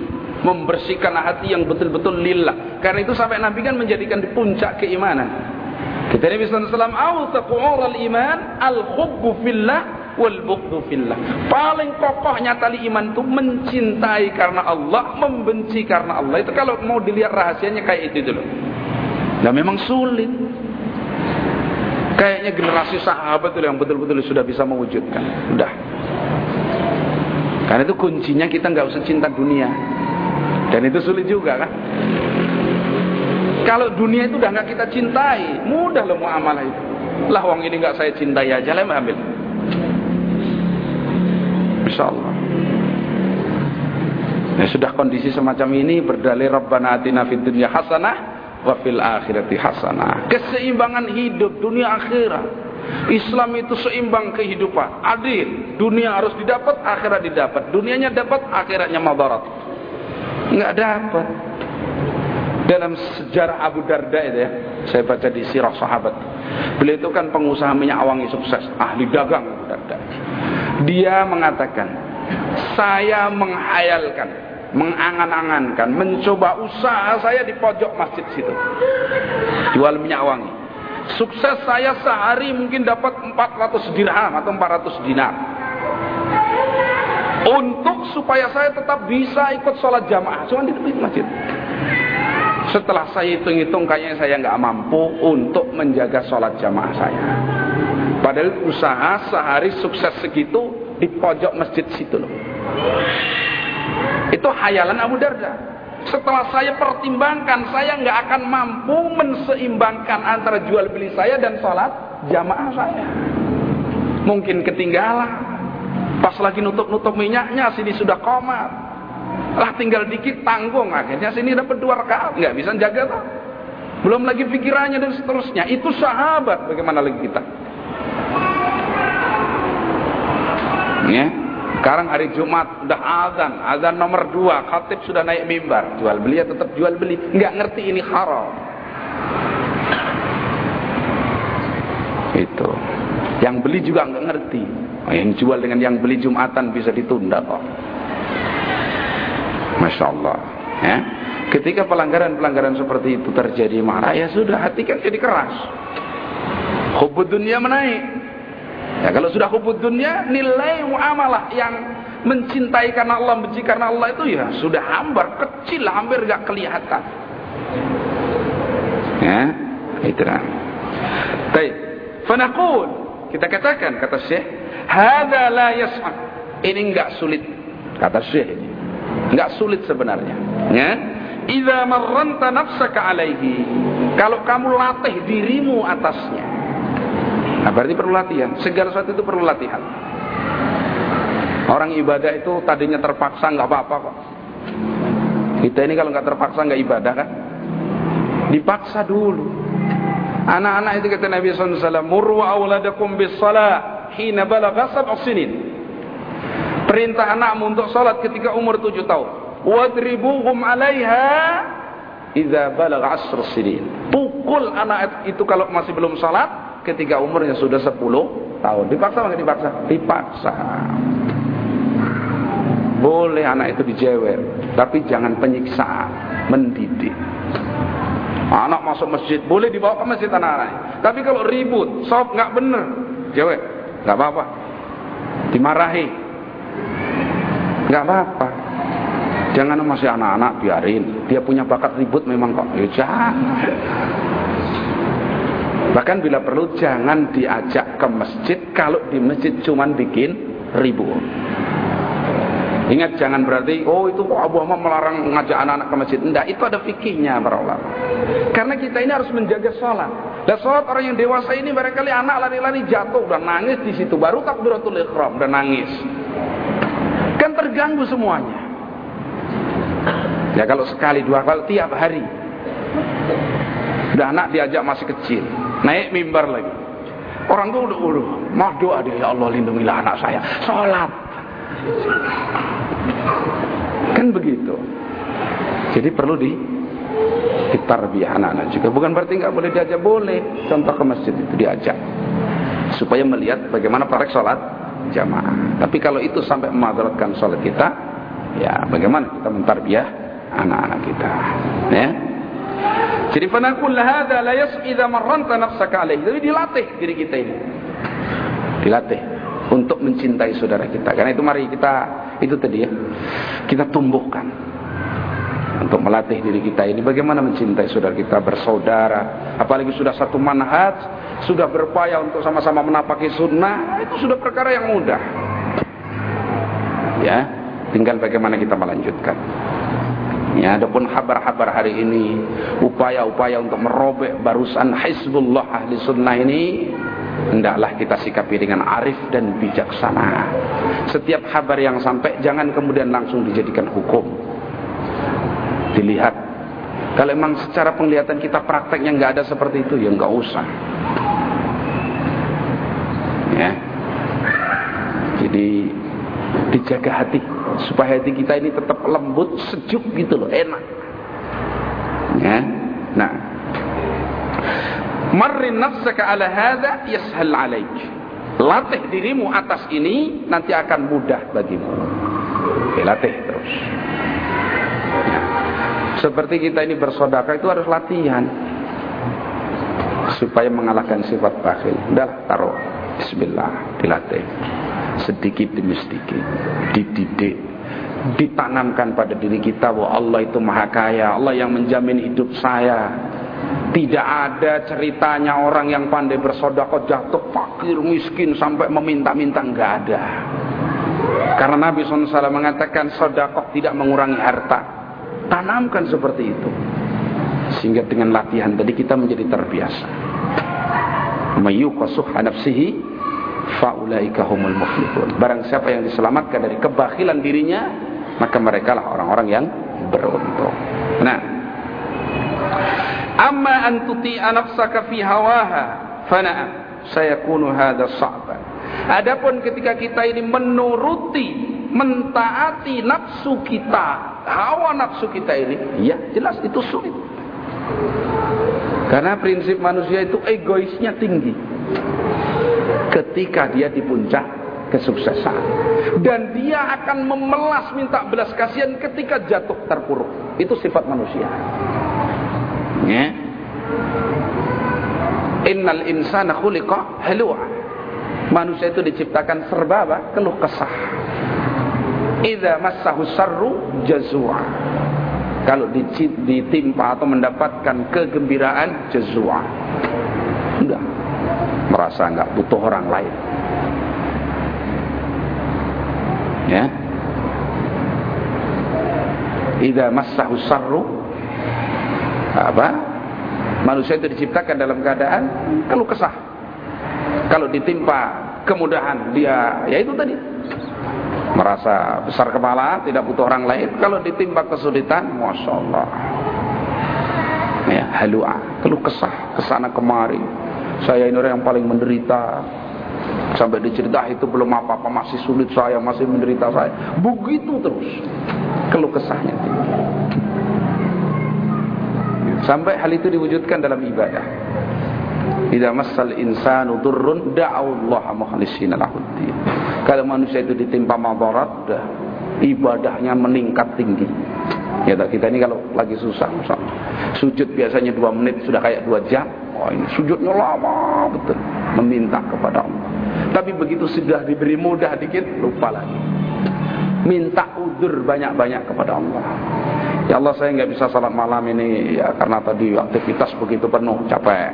A: Membersihkan hati yang betul-betul lillah. Karena itu sampai Nabi kan menjadikan di puncak keimanan. Kita Nabi SAW al iman al-hubbu fillah wal bughdu fillah. Paling kokohnya tali iman itu mencintai karena Allah membenci karena Allah. Itu kalau mau dilihat rahasianya kayak itu dulu nah memang sulit Kayaknya generasi sahabat yang betul-betul sudah bisa mewujudkan. Udah. Karena itu kuncinya kita nggak usah cinta dunia. Dan itu sulit juga kan. Kalau dunia itu udah nggak kita cintai, mudah loh muamalah itu. Lah wong ini nggak saya cintai aja lah ambil. Insya Allah. Ya sudah kondisi semacam ini berdalih Rabbana atina fid dunya hasanah wa fil akhirati hasanah. Keseimbangan hidup dunia akhirat. Islam itu seimbang kehidupan, adil. Dunia harus didapat, akhirat didapat. Dunianya dapat, akhiratnya madarat. Enggak dapat. Dalam sejarah Abu Darda itu ya, saya baca di sirah sahabat. Beliau itu kan pengusaha minyak wangi sukses, ahli dagang Abu Darda. Dia mengatakan, saya menghayalkan mengangan-angankan, mencoba usaha saya di pojok masjid situ. Jual minyak wangi. Sukses saya sehari mungkin dapat 400 dirham atau 400 dinar. untuk supaya saya tetap bisa ikut sholat jamaah cuma di tepi masjid setelah saya hitung-hitung kayaknya saya nggak mampu untuk menjaga sholat jamaah saya padahal usaha sehari sukses segitu di pojok masjid situ loh itu hayalan Abu Darda. Setelah saya pertimbangkan saya nggak akan mampu menseimbangkan antara jual beli saya dan sholat jamaah saya. Mungkin ketinggalan. Pas lagi nutup-nutup minyaknya sini sudah komat. Lah tinggal dikit tanggung akhirnya sini dapat dua rakaat. Nggak bisa jaga tuh belum lagi pikirannya dan seterusnya. Itu sahabat bagaimana lagi kita? Ya sekarang hari Jumat udah azan, azan nomor dua, khatib sudah naik mimbar, jual beli ya tetap jual beli, nggak ngerti ini haram. Itu, yang beli juga nggak ngerti. Oh, yang jual dengan yang beli Jumatan bisa ditunda kok. Masya Allah. Ya. Ketika pelanggaran-pelanggaran seperti itu terjadi marah, ya sudah hati kan jadi keras. Hubud dunia menaik. Ya, kalau sudah hubud dunia, nilai muamalah yang mencintai karena Allah, benci karena Allah itu ya sudah hambar, kecil, hampir gak kelihatan. Ya, itu kan. Baik. Fanaqul, kita katakan kata Syekh, "Hadza la yas'ab." Ini enggak sulit kata Syekh ini. Enggak sulit sebenarnya. Ya. Idza marranta nafsaka alaihi. Kalau kamu latih dirimu atasnya. Nah berarti perlu latihan. Segala sesuatu itu perlu latihan. Orang ibadah itu tadinya terpaksa nggak apa-apa kok. Kita ini kalau nggak terpaksa nggak ibadah kan? Dipaksa dulu. Anak-anak itu kata Nabi SAW, Murwa awladakum bis salah hina balagha sab'a. Perintah anakmu untuk salat ketika umur tujuh tahun. Wadribuhum 'alaiha idza balagha asr sinin. Pukul anak itu kalau masih belum salat ketika umurnya sudah 10 tahun. Dipaksa nggak dipaksa? Dipaksa. Boleh anak itu dijewer, tapi jangan penyiksaan, mendidik. Anak masuk masjid, boleh dibawa ke masjid anak-anak. Tapi kalau ribut, sob nggak bener, jewer, nggak apa-apa. Dimarahi, nggak apa-apa. Jangan masih anak-anak biarin. Dia punya bakat ribut memang kok. Ya jangan. Bahkan bila perlu jangan diajak ke masjid kalau di masjid cuman bikin ribut. Ingat jangan berarti oh itu Abu Ahmad melarang mengajak anak-anak ke masjid. Enggak, itu ada fikihnya para ulama. Karena kita ini harus menjaga sholat. Dan sholat orang yang dewasa ini barangkali anak lari-lari jatuh dan nangis di situ baru takbiratul ikhram dan nangis. Kan terganggu semuanya. Ya kalau sekali dua kali tiap hari. Udah anak diajak masih kecil naik mimbar lagi. Orang tuh udah udah mau doa dia ya Allah lindungilah anak saya. Sholat kan begitu. Jadi perlu di anak-anak juga. Bukan berarti nggak boleh diajak boleh. Contoh ke masjid itu diajak. Supaya melihat bagaimana praktek sholat jamaah. Tapi kalau itu sampai memadaratkan sholat kita ya bagaimana kita mentarbiyah anak-anak kita ya jadi fanaqul hadza la yas idza marranta nafsaka alaihi. Jadi dilatih diri kita ini. Dilatih untuk mencintai saudara kita. Karena itu mari kita itu tadi ya. Kita tumbuhkan untuk melatih diri kita ini bagaimana mencintai saudara kita bersaudara apalagi sudah satu manhaj sudah berupaya untuk sama-sama menapaki sunnah itu sudah perkara yang mudah ya tinggal bagaimana kita melanjutkan Ya, adapun kabar-kabar hari ini, upaya-upaya untuk merobek barusan Hizbullah Ahli Sunnah ini, hendaklah kita sikapi dengan arif dan bijaksana. Setiap kabar yang sampai jangan kemudian langsung dijadikan hukum. Dilihat. Kalau memang secara penglihatan kita prakteknya nggak ada seperti itu, ya nggak usah. Ya. Jadi dijaga hati supaya hati kita ini tetap lembut, sejuk gitu loh, enak. Ya. Nah. Marrin nafsaka ala hadha yashal alaik. Latih dirimu atas ini nanti akan mudah bagimu. Oke, latih terus. Ya. Seperti kita ini bersodaka itu harus latihan supaya mengalahkan sifat bakhil. Udah taruh. Bismillah, dilatih. Sedikit demi sedikit dididik ditanamkan pada diri kita bahwa Allah itu maha kaya Allah yang menjamin hidup saya. Tidak ada ceritanya orang yang pandai bersodakoh jatuh fakir miskin sampai meminta-minta enggak ada. Karena Nabi SAW mengatakan sodakoh tidak mengurangi harta. Tanamkan seperti itu. Sehingga dengan latihan tadi kita menjadi terbiasa. Mayuqasuh nafsihi faulaika humul muflihun. Barang siapa yang diselamatkan dari kebakhilan dirinya, maka mereka lah orang-orang yang beruntung. Nah, amma an tuti'a nafsaka fi hawaha fana'am sayakunu hadha sa'ban. Adapun ketika kita ini menuruti, mentaati nafsu kita, hawa nafsu kita ini, ya jelas itu sulit. Karena prinsip manusia itu egoisnya tinggi ketika dia di puncak kesuksesan. Dan dia akan memelas minta belas kasihan ketika jatuh terpuruk. Itu sifat manusia. Ya. Innal insana khuliqa halua manusia itu diciptakan serba apa? Keluh kesah. Idza massahu sarru jazua kalau ditimpa atau mendapatkan kegembiraan jazua enggak merasa nggak butuh orang lain. Ya. Idza massahu sarru apa? Manusia itu diciptakan dalam keadaan kalau kesah. Kalau ditimpa kemudahan dia ya itu tadi merasa besar kepala tidak butuh orang lain kalau ditimpa kesulitan masya Allah ya halua keluh kesah ke sana kemari saya ini orang yang paling menderita. Sampai dicerita itu belum apa-apa masih sulit saya masih menderita saya. Begitu terus keluh kesahnya. Sampai hal itu diwujudkan dalam ibadah. Idza massal insanu durrun da'allaha mukhlishina lahuddin kalau manusia itu ditimpa madarat ibadahnya meningkat tinggi ya kita ini kalau lagi susah misalnya sujud biasanya dua menit sudah kayak dua jam Wah ini sujudnya lama betul meminta kepada Allah. Tapi begitu sudah diberi mudah dikit lupa lagi. Minta udur banyak-banyak kepada Allah. Ya Allah saya nggak bisa salat malam ini ya karena tadi aktivitas begitu penuh capek.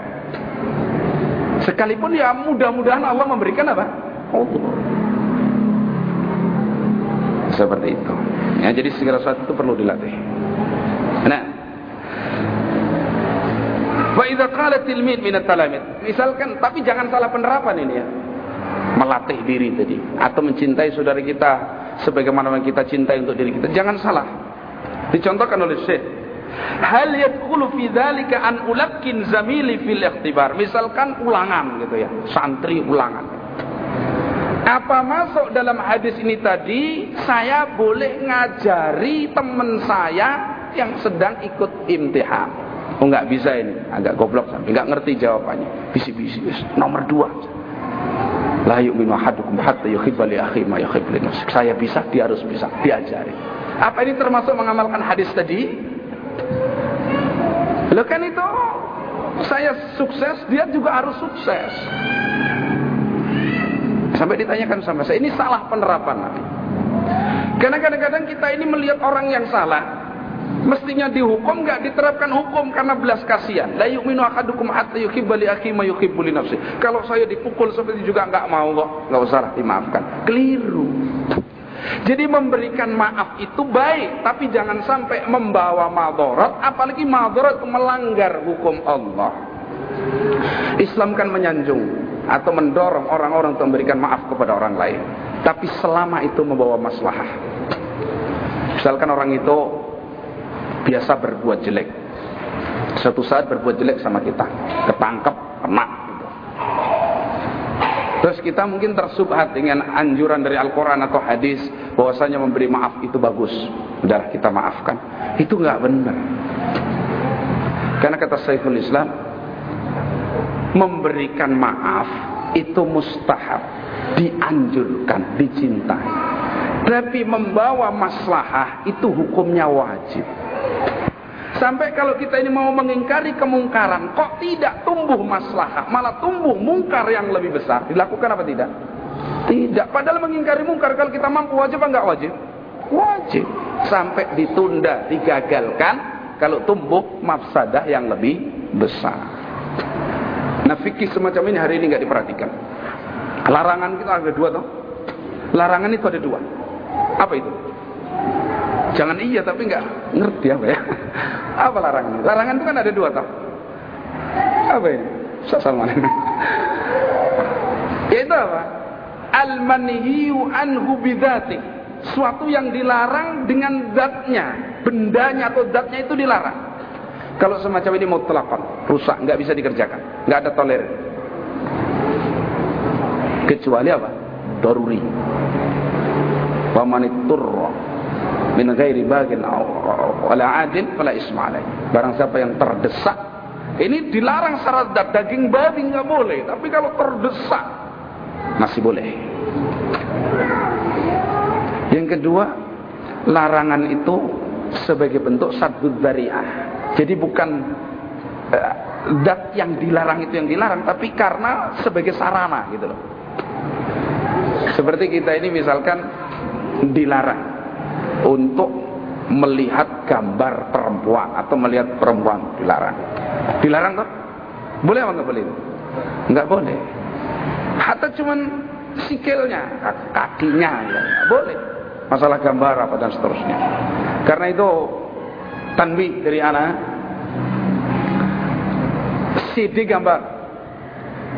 A: Sekalipun ya mudah-mudahan Allah memberikan apa? Udur. Seperti itu. Ya jadi segala sesuatu itu perlu dilatih. Nah, Wa idza qala tilmid min Misalkan tapi jangan salah penerapan ini ya. Melatih diri tadi atau mencintai saudara kita sebagaimana kita cintai untuk diri kita. Jangan salah. Dicontohkan oleh Syekh Hal yadkhulu fi dzalika an ulakkin zamili fil ikhtibar. Misalkan ulangan gitu ya, santri ulangan. Apa masuk dalam hadis ini tadi saya boleh ngajari teman saya yang sedang ikut imtihan. Oh nggak bisa ini, agak goblok sampai nggak ngerti jawabannya. Bisi-bisi, nomor dua. La yu'minu ahadukum hatta yuhibba akhi. Saya bisa, dia harus bisa, diajari. Apa ini termasuk mengamalkan hadis tadi? Lo kan itu saya sukses, dia juga harus sukses. Sampai ditanyakan sama saya, ini salah penerapan. Karena kadang-kadang kita ini melihat orang yang salah, Mestinya dihukum nggak diterapkan hukum karena belas kasihan. La yu'minu hatta yuhibba li akhi ma yuhibbu li. Kalau saya dipukul seperti juga nggak mau kok, nggak usah dimaafkan. Keliru. Jadi memberikan maaf itu baik, tapi jangan sampai membawa madarat, apalagi madarat melanggar hukum Allah. Islam kan menyanjung atau mendorong orang-orang untuk memberikan maaf kepada orang lain. Tapi selama itu membawa maslahah. Misalkan orang itu biasa berbuat jelek. Suatu saat berbuat jelek sama kita, ketangkep, kena. Gitu. Terus kita mungkin tersubhat dengan anjuran dari Al-Quran atau hadis bahwasanya memberi maaf itu bagus. Udah kita maafkan. Itu nggak benar. Karena kata Saiful Islam, memberikan maaf itu mustahab, dianjurkan, dicintai. Tapi membawa maslahah itu hukumnya wajib. Sampai kalau kita ini mau mengingkari kemungkaran, kok tidak tumbuh maslahah, malah tumbuh mungkar yang lebih besar. Dilakukan apa tidak? Tidak. Padahal mengingkari mungkar kalau kita mampu wajib apa enggak wajib? Wajib. Sampai ditunda, digagalkan kalau tumbuh mafsadah yang lebih besar. Nah fikih semacam ini hari ini nggak diperhatikan. Larangan kita ada dua toh. Larangan itu ada dua. Apa itu? Jangan iya tapi nggak ngerti apa ya. [laughs] Apa larangan? Larangan itu kan ada dua toh. Apa ini? Salman. [laughs] Yaitu apa? Al-manhiyu anhu bidzati. Suatu yang dilarang dengan zatnya, bendanya atau zatnya itu dilarang. Kalau semacam ini mutlakon, rusak, nggak bisa dikerjakan, nggak ada toler. Kecuali apa? Daruri. Wamaniturra min ghairi bagin wala adil fala isma Barang siapa yang terdesak ini dilarang secara daging babi nggak boleh, tapi kalau terdesak masih boleh. Yang kedua, larangan itu sebagai bentuk sadud dariah. Jadi bukan dat yang dilarang itu yang dilarang, tapi karena sebagai sarana gitu loh. Seperti kita ini misalkan dilarang untuk melihat gambar perempuan atau melihat perempuan dilarang. Dilarang kok? Boleh apa nggak boleh? Nggak boleh. Hatta cuman sikilnya, kakinya, ya, boleh. Masalah gambar apa dan seterusnya. Karena itu tanwi dari anak CD gambar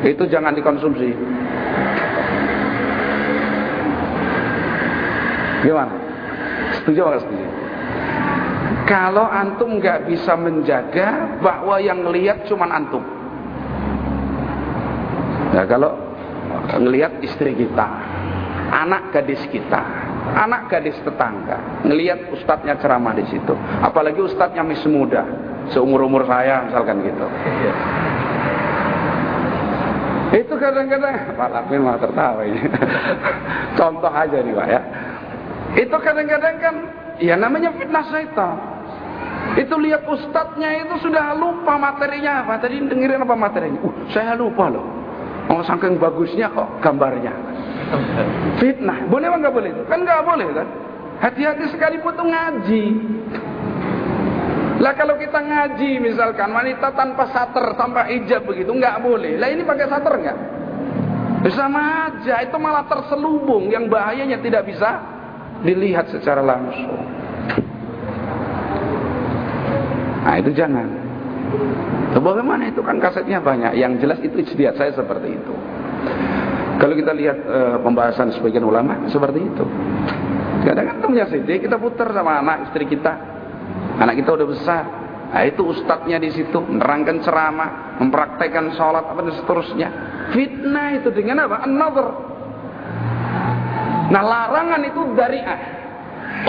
A: itu jangan dikonsumsi. Gimana? Setuju atau setuju? Kalau antum nggak bisa menjaga bahwa yang lihat cuma antum. Ya kalau ngelihat istri kita, anak gadis kita, anak gadis tetangga, ngelihat ustadznya ceramah di situ, apalagi ustadznya masih muda, seumur umur saya misalkan gitu. Itu kadang-kadang Pak Lapin malah tertawa ini. [laughs] Contoh aja nih Pak ya. Itu kadang-kadang kan ya namanya fitnah syaitan. Itu lihat ustadznya itu sudah lupa materinya apa. Tadi dengerin apa materinya? Uh, saya lupa loh. Oh, saking bagusnya kok gambarnya. Fitnah. Boleh apa nggak boleh? Kan nggak boleh kan? Hati-hati sekalipun tuh ngaji. Lah kalau kita ngaji misalkan wanita tanpa sater, tanpa hijab begitu nggak boleh. Lah ini pakai sater nggak? Sama aja, itu malah terselubung yang bahayanya tidak bisa dilihat secara langsung. Nah itu jangan. Nah, bagaimana itu kan kasetnya banyak. Yang jelas itu ijtihad saya seperti itu. Kalau kita lihat e, pembahasan sebagian ulama seperti itu. Kadang-kadang punya CD kita putar sama anak istri kita. Anak kita udah besar. Nah itu ustadznya di situ menerangkan ceramah, mempraktekkan sholat apa dan seterusnya. Fitnah itu dengan apa? Another. Nah larangan itu dari ah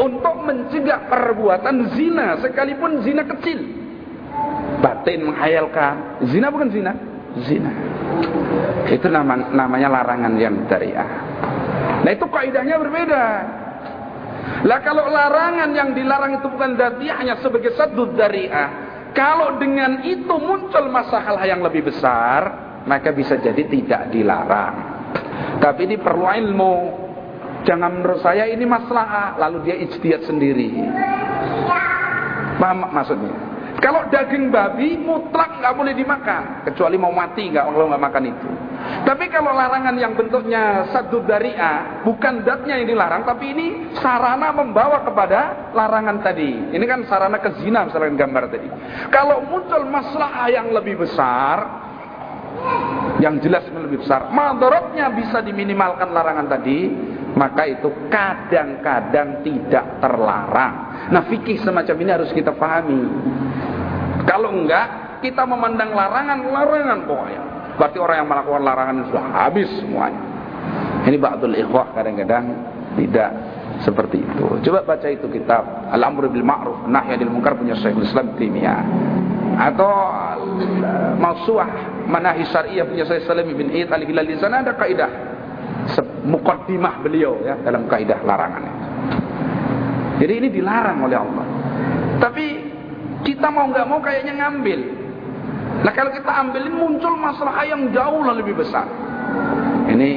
A: untuk mencegah perbuatan zina sekalipun zina kecil. Batin menghayalkan. Zina bukan zina? Zina. Itu nama, namanya larangan yang dariah. Nah itu kaidahnya berbeda. Lah kalau larangan yang dilarang itu bukan dati hanya sebagai satu dariah. Kalau dengan itu muncul masalah yang lebih besar, maka bisa jadi tidak dilarang. Tapi ini perlu ilmu. Jangan menurut saya ini masalah lalu dia ijtihad sendiri. Paham maksudnya? Kalau daging babi mutlak nggak boleh dimakan, kecuali mau mati nggak kalau nggak makan itu. Tapi kalau larangan yang bentuknya satu dariah, bukan datnya yang dilarang, tapi ini sarana membawa kepada larangan tadi. Ini kan sarana kezina misalnya gambar tadi. Kalau muncul masalah yang lebih besar, yang jelas lebih besar, madorotnya bisa diminimalkan larangan tadi, maka itu kadang-kadang tidak terlarang. Nah, fikih semacam ini harus kita pahami. Kalau enggak, kita memandang larangan, larangan pokoknya. Berarti orang yang melakukan larangan sudah habis semuanya. Ini ba'dul ikhwah kadang-kadang tidak seperti itu. Coba baca itu kitab Al-Amru bil Ma'ruf Nahy anil Munkar punya Syekhul Islam Taimiyah. Atau Mausuah Manahi Syariah punya Syekh Salim bin Id Al-Hilali sana ada kaidah mukaddimah beliau ya dalam kaidah larangannya. Jadi ini dilarang oleh Allah. Tapi kita mau nggak mau kayaknya ngambil. Nah kalau kita ambil ini muncul masalah yang jauh lebih besar. Ini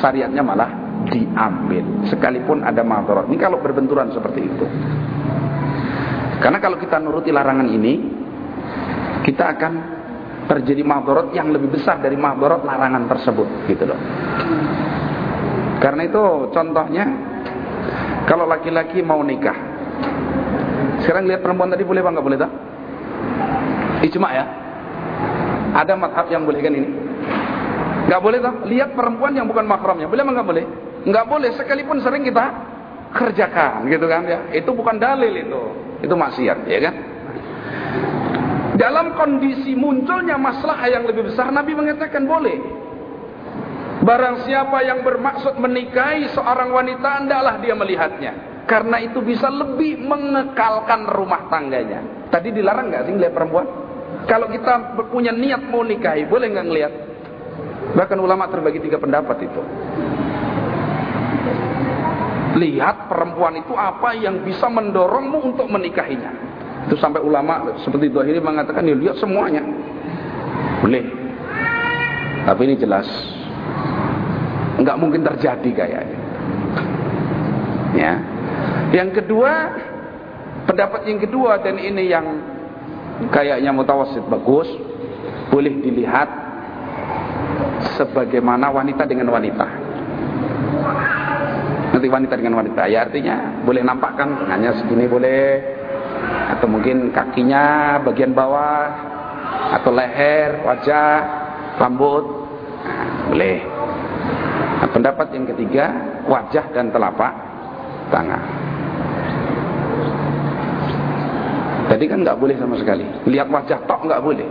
A: syariatnya malah diambil sekalipun ada madarat. Ini kalau berbenturan seperti itu. Karena kalau kita nuruti larangan ini, kita akan terjadi madarat yang lebih besar dari madarat larangan tersebut, gitu loh. Karena itu contohnya kalau laki-laki mau nikah. Sekarang lihat perempuan tadi boleh apa enggak boleh tak? Ijma ya. Ada madhab yang bolehkan ini? Enggak boleh tak? Lihat perempuan yang bukan mahramnya. Boleh apa enggak boleh? Enggak boleh sekalipun sering kita kerjakan gitu kan ya. Itu bukan dalil itu. Itu maksiat ya kan? Dalam kondisi munculnya masalah yang lebih besar Nabi mengatakan boleh. Barang siapa yang bermaksud menikahi seorang wanita hendaklah dia melihatnya. Karena itu bisa lebih mengekalkan rumah tangganya. Tadi dilarang nggak sih lihat perempuan? Kalau kita punya niat mau nikahi, boleh nggak ngelihat? Bahkan ulama terbagi tiga pendapat itu. Lihat perempuan itu apa yang bisa mendorongmu untuk menikahinya. Itu sampai ulama seperti itu akhirnya mengatakan, ya lihat semuanya. Boleh. Tapi ini jelas nggak mungkin terjadi kayaknya. Ya. Yang kedua, pendapat yang kedua dan ini yang kayaknya mutawasid bagus, boleh dilihat sebagaimana wanita dengan wanita. Nanti wanita dengan wanita, ya artinya boleh nampakkan tangannya segini boleh, atau mungkin kakinya bagian bawah, atau leher, wajah, rambut, nah, boleh. Nah, pendapat yang ketiga, wajah dan telapak tangan. Jadi kan nggak boleh sama sekali. Lihat wajah tok nggak boleh.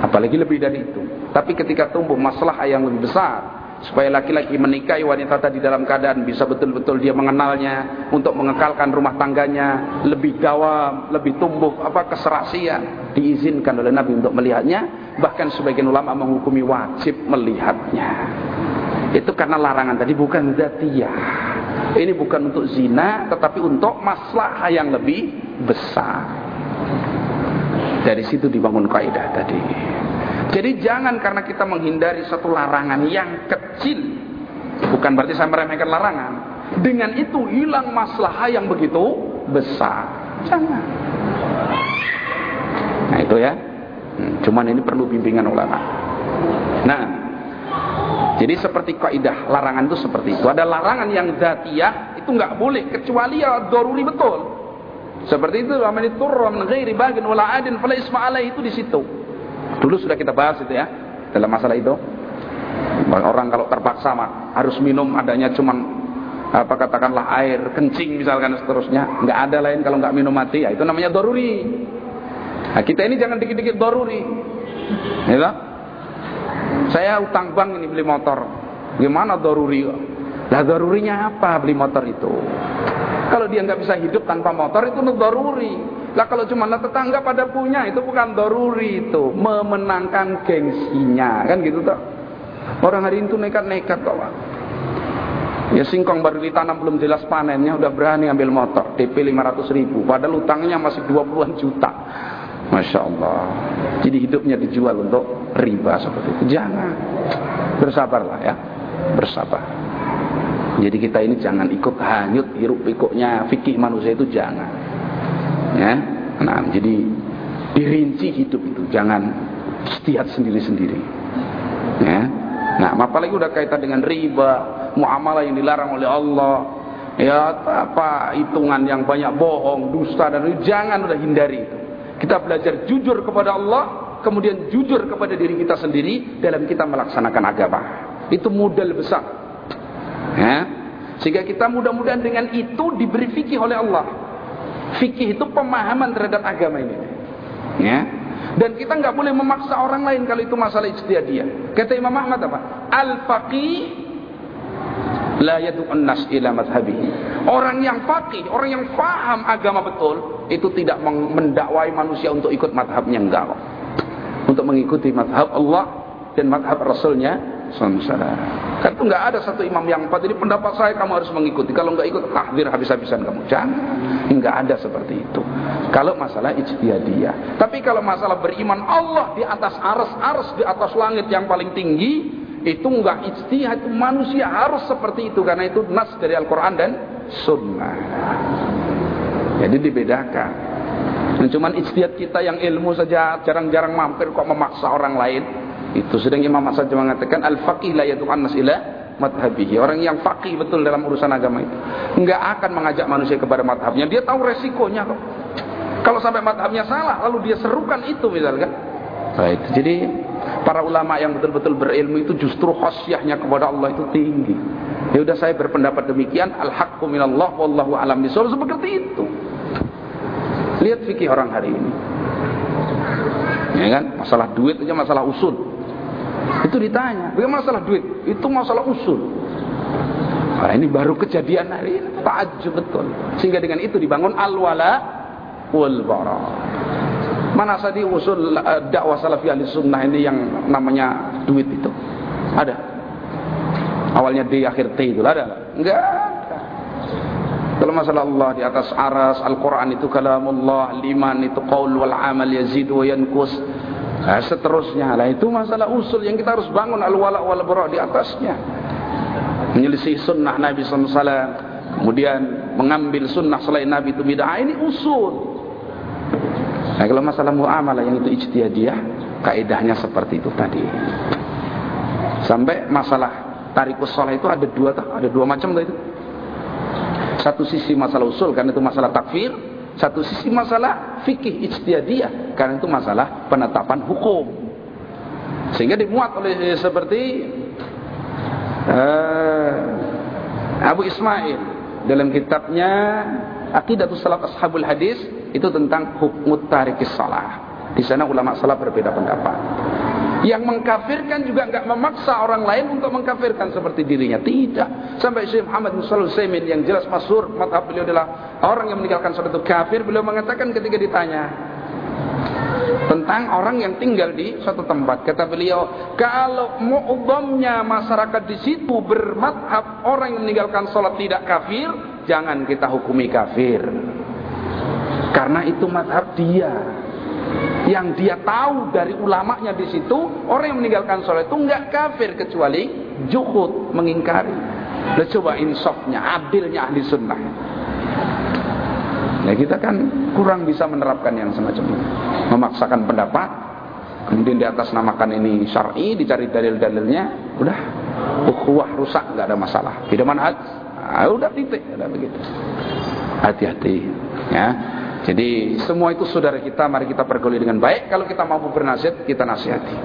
A: Apalagi lebih dari itu. Tapi ketika tumbuh masalah yang lebih besar, supaya laki-laki menikahi wanita tadi dalam keadaan bisa betul-betul dia mengenalnya untuk mengekalkan rumah tangganya lebih dawam, lebih tumbuh apa keserasian diizinkan oleh Nabi untuk melihatnya bahkan sebagian ulama menghukumi wajib melihatnya itu karena larangan tadi bukan zatiyah. Ini bukan untuk zina, tetapi untuk masalah yang lebih besar. Dari situ dibangun kaidah tadi. Jadi jangan karena kita menghindari satu larangan yang kecil, bukan berarti saya meremehkan larangan. Dengan itu hilang masalah yang begitu besar. Jangan. Nah itu ya. Hmm, cuman ini perlu bimbingan ulama. Nah, jadi seperti kaidah larangan itu seperti itu. Ada larangan yang zatiyah itu nggak boleh kecuali ya doruri betul. Seperti itu aman itu min ghairi bagin wala adin fala isma itu di situ. Dulu sudah kita bahas itu ya dalam masalah itu. Orang kalau terpaksa mah harus minum adanya cuman apa katakanlah air kencing misalkan seterusnya nggak ada lain kalau nggak minum mati ya itu namanya doruri nah, kita ini jangan dikit-dikit doruri ya saya utang bank ini beli motor. Gimana doruri? Lah dorurinya apa beli motor itu? Kalau dia nggak bisa hidup tanpa motor itu doruri. Lah kalau cuma tetangga pada punya itu bukan doruri itu, memenangkan gengsinya kan gitu toh. Orang hari itu nekat-nekat kok Pak. Ya singkong baru ditanam belum jelas panennya udah berani ambil motor DP 500 ribu padahal utangnya masih 20-an juta Masya Allah. Jadi hidupnya dijual untuk riba seperti itu. Jangan. Bersabarlah ya. Bersabar. Jadi kita ini jangan ikut hanyut hiruk pikuknya fikih manusia itu jangan. Ya. Nah, jadi dirinci hidup itu, jangan setiap sendiri-sendiri. Ya. Nah, apalagi udah kaitan dengan riba, muamalah yang dilarang oleh Allah, ya apa hitungan yang banyak bohong, dusta dan jangan udah hindari itu. Kita belajar jujur kepada Allah, kemudian jujur kepada diri kita sendiri dalam kita melaksanakan agama. Itu modal besar. Ya. Sehingga kita mudah-mudahan dengan itu diberi fikih oleh Allah. Fikih itu pemahaman terhadap agama ini. Ya. Dan kita nggak boleh memaksa orang lain kalau itu masalah ijtihadiyah. Kata Imam Ahmad apa? Al-faqih la yadu'un nas ila madhhabihi. Orang yang faqih, orang yang faham agama betul, itu tidak mendakwai manusia untuk ikut madhabnya enggak. Untuk mengikuti madhab Allah dan madhab Rasulnya Sallallahu Kan itu enggak ada satu imam yang empat. Jadi pendapat saya kamu harus mengikuti. Kalau enggak ikut, tahdir habis-habisan kamu. Jangan. Enggak ada seperti itu. Kalau masalah ijtihadiyah. Tapi kalau masalah beriman Allah di atas aras di atas langit yang paling tinggi, Itu enggak ijtihad, itu manusia harus seperti itu karena itu nas dari Al-Qur'an dan sunnah. Jadi dibedakan. Dan cuman ijtihad kita yang ilmu saja jarang-jarang mampir kok memaksa orang lain. Itu sedang Imam Hasan mengatakan al-faqih la yatu'an nas ila madhabihi. Orang yang faqih betul dalam urusan agama itu enggak akan mengajak manusia kepada madhabnya. Dia tahu resikonya kok. Kalau sampai madhabnya salah, lalu dia serukan itu misalkan. Baik, jadi para ulama yang betul-betul berilmu itu justru khosyahnya kepada Allah itu tinggi. Ya udah saya berpendapat demikian, al-haqqu minallah wallahu alam bisawab seperti itu. Lihat fikih orang hari ini. Ya kan? Masalah duit aja masalah usul. Itu ditanya, bagaimana masalah duit? Itu masalah usul. Nah, ini baru kejadian hari ini, takjub betul. Sehingga dengan itu dibangun al-wala wal bara. Mana tadi usul uh, dakwah salafi ahli sunnah ini yang namanya duit itu? Ada. Awalnya D akhir T itu ada enggak? Kalau masalah Allah di atas aras, Al-Quran itu kalamullah, liman itu qaul wal amal yazid wa yankus. Nah, seterusnya. Lah itu masalah usul yang kita harus bangun. Al-wala wal bara di atasnya. Menyelisih sunnah Nabi SAW Kemudian mengambil sunnah selain Nabi itu bid'ah. Ini usul. Nah kalau masalah muamalah yang itu ijtihadiyah, kaidahnya seperti itu tadi. Sampai masalah tarikus sholat itu ada dua, ada dua macam itu. Satu sisi masalah usul karena itu masalah takfir, satu sisi masalah fikih ijtihadiyah karena itu masalah penetapan hukum. Sehingga dimuat oleh seperti uh, Abu Ismail dalam kitabnya Aqidatus Salaf Ashabul Hadis itu tentang hukum tarikis salah. Di sana ulama salaf berbeda pendapat. Yang mengkafirkan juga enggak memaksa orang lain untuk mengkafirkan seperti dirinya. Tidak. Sampai Syekh Muhammad Shalih Utsaimin yang jelas masyhur madhab beliau adalah orang yang meninggalkan salat itu kafir. Beliau mengatakan ketika ditanya tentang orang yang tinggal di suatu tempat. Kata beliau, kalau mu'udhamnya masyarakat di situ bermadhab orang yang meninggalkan salat tidak kafir, jangan kita hukumi kafir. Karena itu madhab dia. Yang dia tahu dari ulamanya di situ, orang yang meninggalkan sholat itu enggak kafir kecuali juhud, mengingkari. Nah, coba insafnya, adilnya ahli sunnah. Nah kita kan kurang bisa menerapkan yang semacam ini. Memaksakan pendapat, kemudian di atas namakan ini syar'i, dicari dalil-dalilnya, udah ukhuwah rusak, nggak ada masalah. Tidak manhaj, nah, udah titik, udah begitu. Hati-hati, ya. Jadi semua itu saudara kita, mari kita pergauli dengan baik. Kalau kita mampu bernasihat, kita nasihati.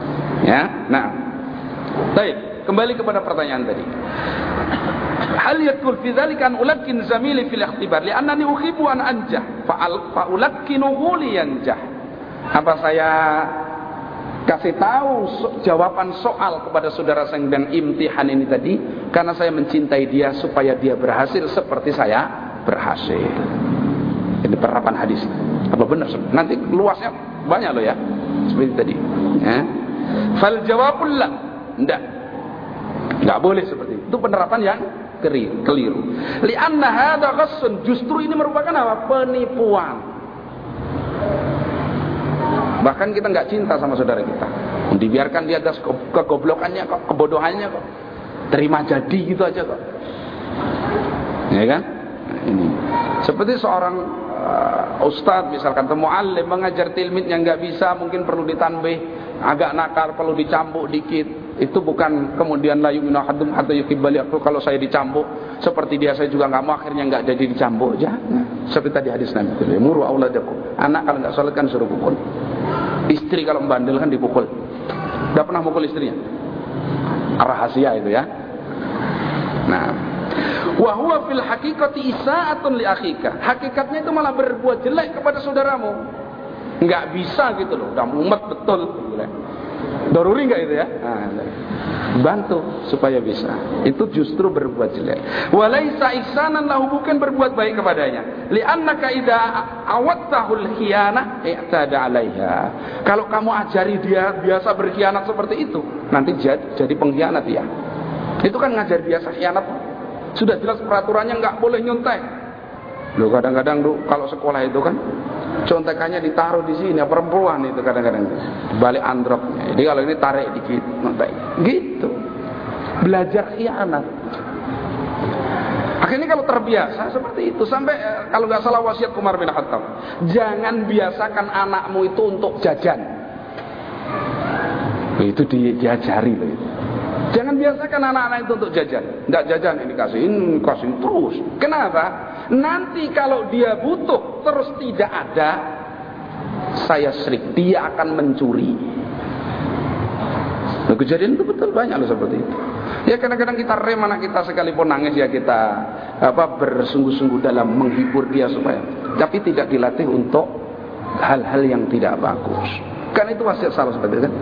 A: Ya, nah, baik. Kembali kepada pertanyaan tadi. Hal yadkul fi dzalika an ulakkin zamili fil ikhtibar li'annani uhibbu an anjah fa'al fa'ulakkinuhu liyanjah. Apa saya kasih tahu jawaban soal kepada saudara saya yang imtihan ini tadi karena saya mencintai dia supaya dia berhasil seperti saya berhasil. Ini penerapan hadis. Apa benar? Nanti luasnya banyak loh ya. Seperti tadi. Ya. Fal jawabul la. Enggak. Enggak boleh seperti itu. Itu penerapan yang keliru. Lianna hadza ghassun. Justru ini merupakan apa? Penipuan. Bahkan kita enggak cinta sama saudara kita. Dibiarkan dia atas kegoblokannya kok, kebodohannya kok. Terima jadi gitu aja kok. Ya kan? Nah, ini. Seperti seorang uh, ustaz misalkan atau muallim mengajar tilmid yang nggak bisa mungkin perlu ditambah agak nakal perlu dicambuk dikit. Itu bukan kemudian la yu'minu ahadukum hatta yuhibbali aku kalau saya dicambuk seperti dia saya juga nggak mau akhirnya nggak jadi dicambuk. Jangan seperti tadi hadis Nabi muru auladakum. Anak kalau nggak sholat kan suruh pukul. Istri kalau membandel kan dipukul. Nggak pernah pukul istrinya. Rahasia itu ya. Nah Wa huwa fil hakikati isaatun li akhika. Hakikatnya itu malah berbuat jelek kepada saudaramu. Enggak bisa gitu loh. Udah mumet betul. Doruri enggak itu ya? Nah, bantu supaya bisa. Itu justru berbuat jelek. Walaisa ihsanan lahu bukan berbuat baik kepadanya. Li'annaka idza awattahul khiyanah i'tada 'alaiha. Kalau kamu ajari dia biasa berkhianat seperti itu, nanti jadi, jadi pengkhianat ya. Itu kan ngajar biasa khianat sudah jelas peraturannya nggak boleh nyontek. Lo kadang-kadang kalau sekolah itu kan contekannya ditaruh di sini perempuan itu kadang-kadang balik androknya. Jadi kalau ini tarik dikit nyontek. Gitu. Belajar khianat. Akhirnya kalau terbiasa seperti itu sampai eh, kalau nggak salah wasiat Umar bin Khattab, jangan biasakan anakmu itu untuk jajan. Itu di, diajari loh itu. Jangan biasakan anak-anak itu untuk jajan. Nggak jajan ini kasihin, kasih terus. Kenapa? Nanti kalau dia butuh terus tidak ada, saya serik dia akan mencuri. Nah, kejadian itu betul banyak loh seperti itu. Ya kadang-kadang kita rem anak kita sekalipun nangis ya kita apa bersungguh-sungguh dalam menghibur dia supaya tapi tidak dilatih untuk hal-hal yang tidak bagus. Karena itu wasiat salah seperti itu kan.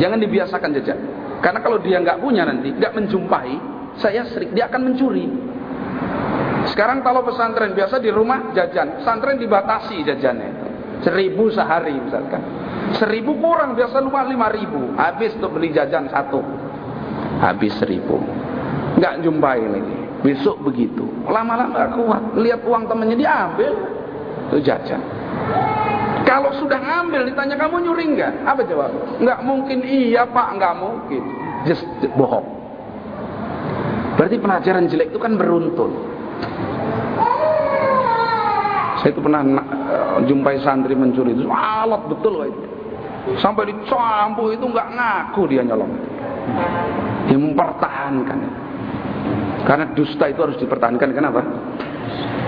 A: Jangan dibiasakan jajan. Karena kalau dia nggak punya nanti, nggak menjumpai, saya sering dia akan mencuri. Sekarang kalau pesantren biasa di rumah jajan, pesantren dibatasi jajannya. Seribu sehari misalkan. Seribu kurang biasa lupa lima ribu. Habis untuk beli jajan satu. Habis seribu. Nggak jumpai lagi. Besok begitu. Lama-lama kuat. Lihat uang temannya diambil. Itu jajan. Kalau sudah ngambil ditanya kamu nyuri enggak? Apa jawab? Enggak mungkin iya pak, enggak mungkin. Just bohong. Berarti pelajaran jelek itu kan beruntun. Saya itu pernah uh, jumpai santri mencuri itu alat betul itu. Sampai dicampur itu enggak ngaku dia nyolong. Dia mempertahankan. Karena dusta itu harus dipertahankan. Kenapa?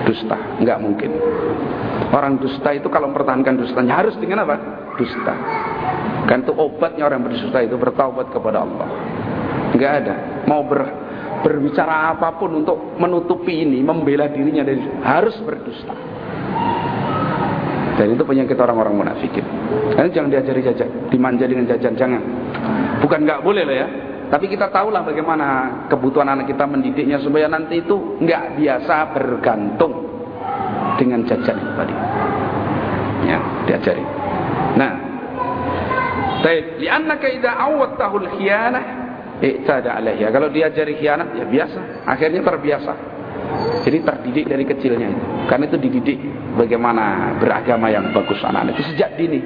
A: Dusta, enggak mungkin. Orang dusta itu kalau mempertahankan dustanya harus dengan apa? Dusta. Kan itu obatnya orang berdusta itu bertaubat kepada Allah. Enggak ada. Mau ber, berbicara apa pun untuk menutupi ini, membela dirinya dari harus berdusta. Dan itu penyakit orang-orang munafikin. Karena jangan diajari jajan, dimanja dengan jajan, jangan. Bukan nggak boleh loh ya. Tapi kita tahulah bagaimana kebutuhan anak kita mendidiknya supaya nanti itu nggak biasa bergantung dengan jajan itu tadi. Ya, diajari. Nah, Baik, li'annaka idza awwattahu al-khiyanah i'tada 'alaiha. Kalau diajari khianat ya biasa, akhirnya terbiasa. Jadi terdidik dari kecilnya itu. Karena itu dididik bagaimana beragama yang bagus anak-anak itu sejak dini.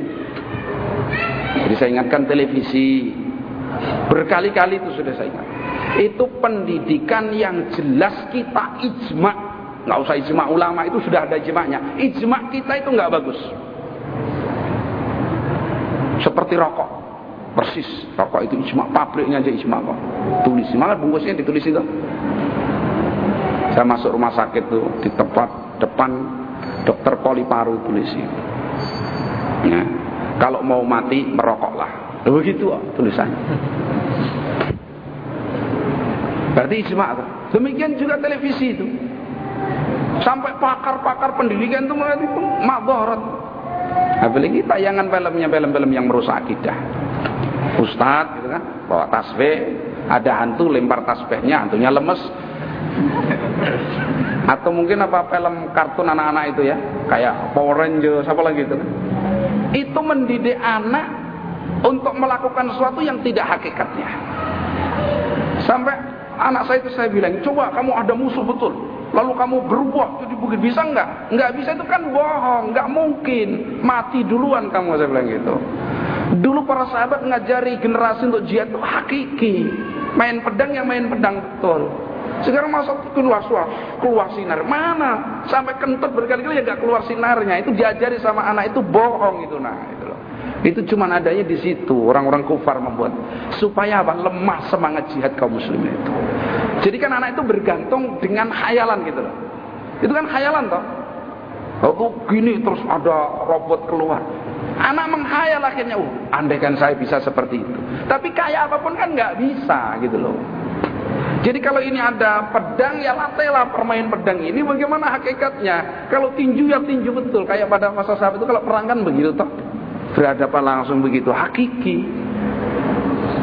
A: Jadi saya ingatkan televisi berkali-kali itu sudah saya ingat. Itu pendidikan yang jelas kita ijma nggak usah ijma ulama itu sudah ada ijma'nya. Ijma kita itu nggak bagus. Seperti rokok. Persis. Rokok itu ijma pabriknya aja ijma kok. Tulis. Malah bungkusnya ditulis itu. Saya masuk rumah sakit tuh di tempat depan dokter poli paru tulis ya. kalau mau mati merokoklah. Begitu oh, tulisannya. Berarti ijma demikian juga televisi itu Sampai pakar-pakar pendidikan itu mengatakan madharat. Apalagi tayangan filmnya film-film yang merusak akidah. Ustadz gitu kan, bawa tasbih, ada hantu lempar tasbihnya, hantunya lemes. Atau mungkin apa film kartun anak-anak itu ya, kayak Power Rangers apa lagi itu kan. Itu mendidik anak untuk melakukan sesuatu yang tidak hakikatnya. Sampai anak saya itu saya bilang, coba kamu ada musuh betul lalu kamu berubah jadi bukit bisa enggak? Enggak bisa itu kan bohong, enggak mungkin. Mati duluan kamu saya bilang gitu. Dulu para sahabat ngajari generasi untuk jihad itu hakiki. Main pedang yang main pedang betul. Sekarang masuk keluar suar, keluar sinar. Mana? Sampai kentut berkali-kali ya enggak keluar sinarnya. Itu diajari sama anak itu bohong itu nah itu. Itu cuma adanya di situ orang-orang kufar membuat supaya apa? Lemah semangat jihad kaum muslimin itu. Jadi kan anak itu bergantung dengan khayalan gitu loh. Itu kan khayalan toh. Oh gini terus ada robot keluar. Anak menghayal akhirnya, uh, andai kan saya bisa seperti itu. Tapi kayak apa pun kan nggak bisa gitu loh. Jadi kalau ini ada pedang ya latihlah permain pedang ini bagaimana hakikatnya. Kalau tinju ya tinju betul kayak pada masa sahabat itu kalau perang kan begitu toh. Berhadapan langsung begitu hakiki.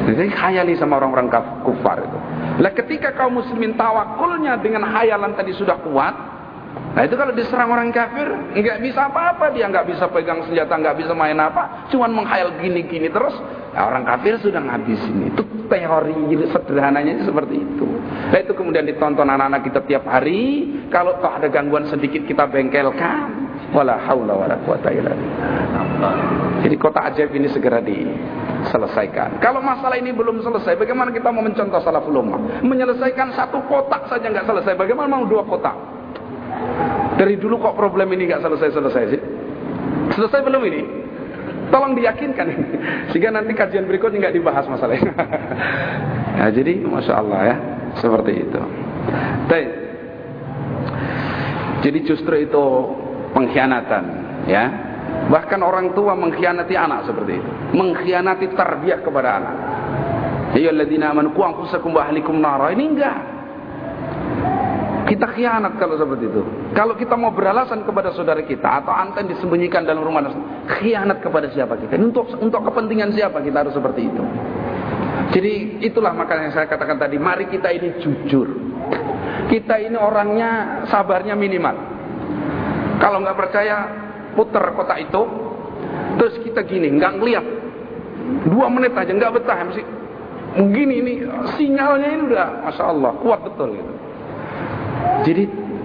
A: Jadi khayali sama orang-orang kufar itu. Lah ketika kaum muslimin tawakulnya dengan hayalan tadi sudah kuat, nah itu kalau diserang orang kafir nggak bisa apa-apa dia nggak bisa pegang senjata nggak bisa main apa, cuman menghayal gini-gini terus, nah, orang kafir sudah ngabisin itu teori sederhananya seperti itu. Nah itu kemudian ditonton anak-anak kita tiap hari, kalau toh ada gangguan sedikit kita bengkelkan, wala haula wala quwata illa Jadi kota ajaib ini segera di selesaikan. Kalau masalah ini belum selesai, bagaimana kita mau mencontoh salaful ummah? Menyelesaikan satu kotak saja nggak selesai, bagaimana mau dua kotak? Dari dulu kok problem ini nggak selesai-selesai sih? Selesai belum ini? Tolong diyakinkan. [laughs] Sehingga nanti kajian berikutnya nggak dibahas masalahnya. [laughs] nah, jadi masya Allah ya, seperti itu. Baik. Jadi justru itu pengkhianatan, ya. Bahkan orang tua mengkhianati anak seperti itu. Mengkhianati tarbiyah kepada anak. Ya alladzina amanu qu anfusakum nara. Ini enggak. Kita khianat kalau seperti itu. Kalau kita mau beralasan kepada saudara kita atau anten disembunyikan dalam rumah khianat kepada siapa kita? Untuk untuk kepentingan siapa kita harus seperti itu? Jadi itulah makanya saya katakan tadi, mari kita ini jujur. Kita ini orangnya sabarnya minimal. Kalau nggak percaya, putar kotak itu, terus kita gini, nggak ngeliat, dua menit aja nggak betah, mesti begini ini sinyalnya ini udah, masya Allah, kuat betul gitu. Jadi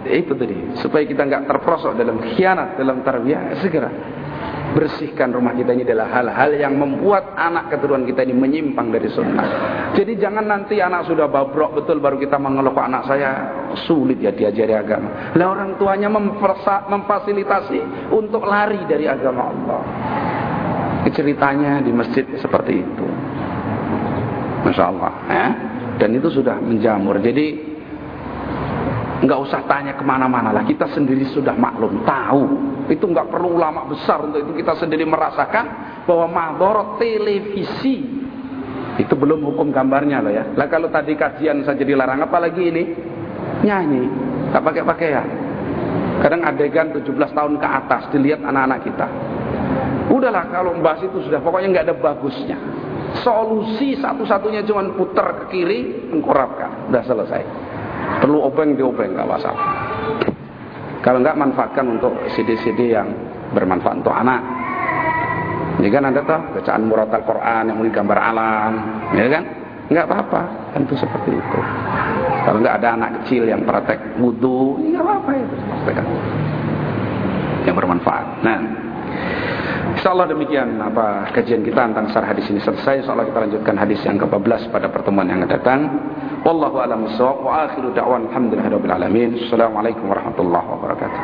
A: itu tadi supaya kita nggak terprosok dalam khianat dalam tarbiyah segera bersihkan rumah kita ini adalah hal-hal yang membuat anak keturunan kita ini menyimpang dari sunnah. Jadi jangan nanti anak sudah babrok betul baru kita mengeluh anak saya sulit ya diajari agama. Lah orang tuanya memfasilitasi untuk lari dari agama Allah. Ceritanya di masjid seperti itu. Masya Allah ya. Dan itu sudah menjamur. Jadi nggak usah tanya ke mana-mana lah. Kita sendiri sudah maklum tahu. Itu nggak perlu ulama besar untuk itu. Kita sendiri merasakan bahwa madorot televisi itu belum hukum gambarnya loh ya. Lah kalau tadi kajian saja dilarang apalagi ini? Nyanyi nggak pakai pakaian kadang adegan 17 tahun ke atas dilihat anak-anak kita. Udahlah kalau membahas itu sudah pokoknya nggak ada bagusnya. Solusi satu-satunya cuma putar ke kiri mengkorapkan. Udah selesai Perlu obeng di obeng nggak masalah. Kalau nggak manfaatkan untuk CD-CD yang bermanfaat untuk anak. Ini kan ada tuh bacaan murat Al-Quran yang mungkin gambar alam, ya kan? Nggak apa-apa, tentu seperti itu. Kalau nggak ada anak kecil yang praktek wudhu, ya nggak apa-apa itu. Yang bermanfaat. Nah, InsyaAllah demikian apa kajian kita tentang syarah hadis ini selesai. InsyaAllah kita lanjutkan hadis yang ke-14 pada pertemuan yang akan datang. والله أعلم الصواب وآخر دعوان الحمد لله رب العالمين. السلام عليكم ورحمة الله وبركاته.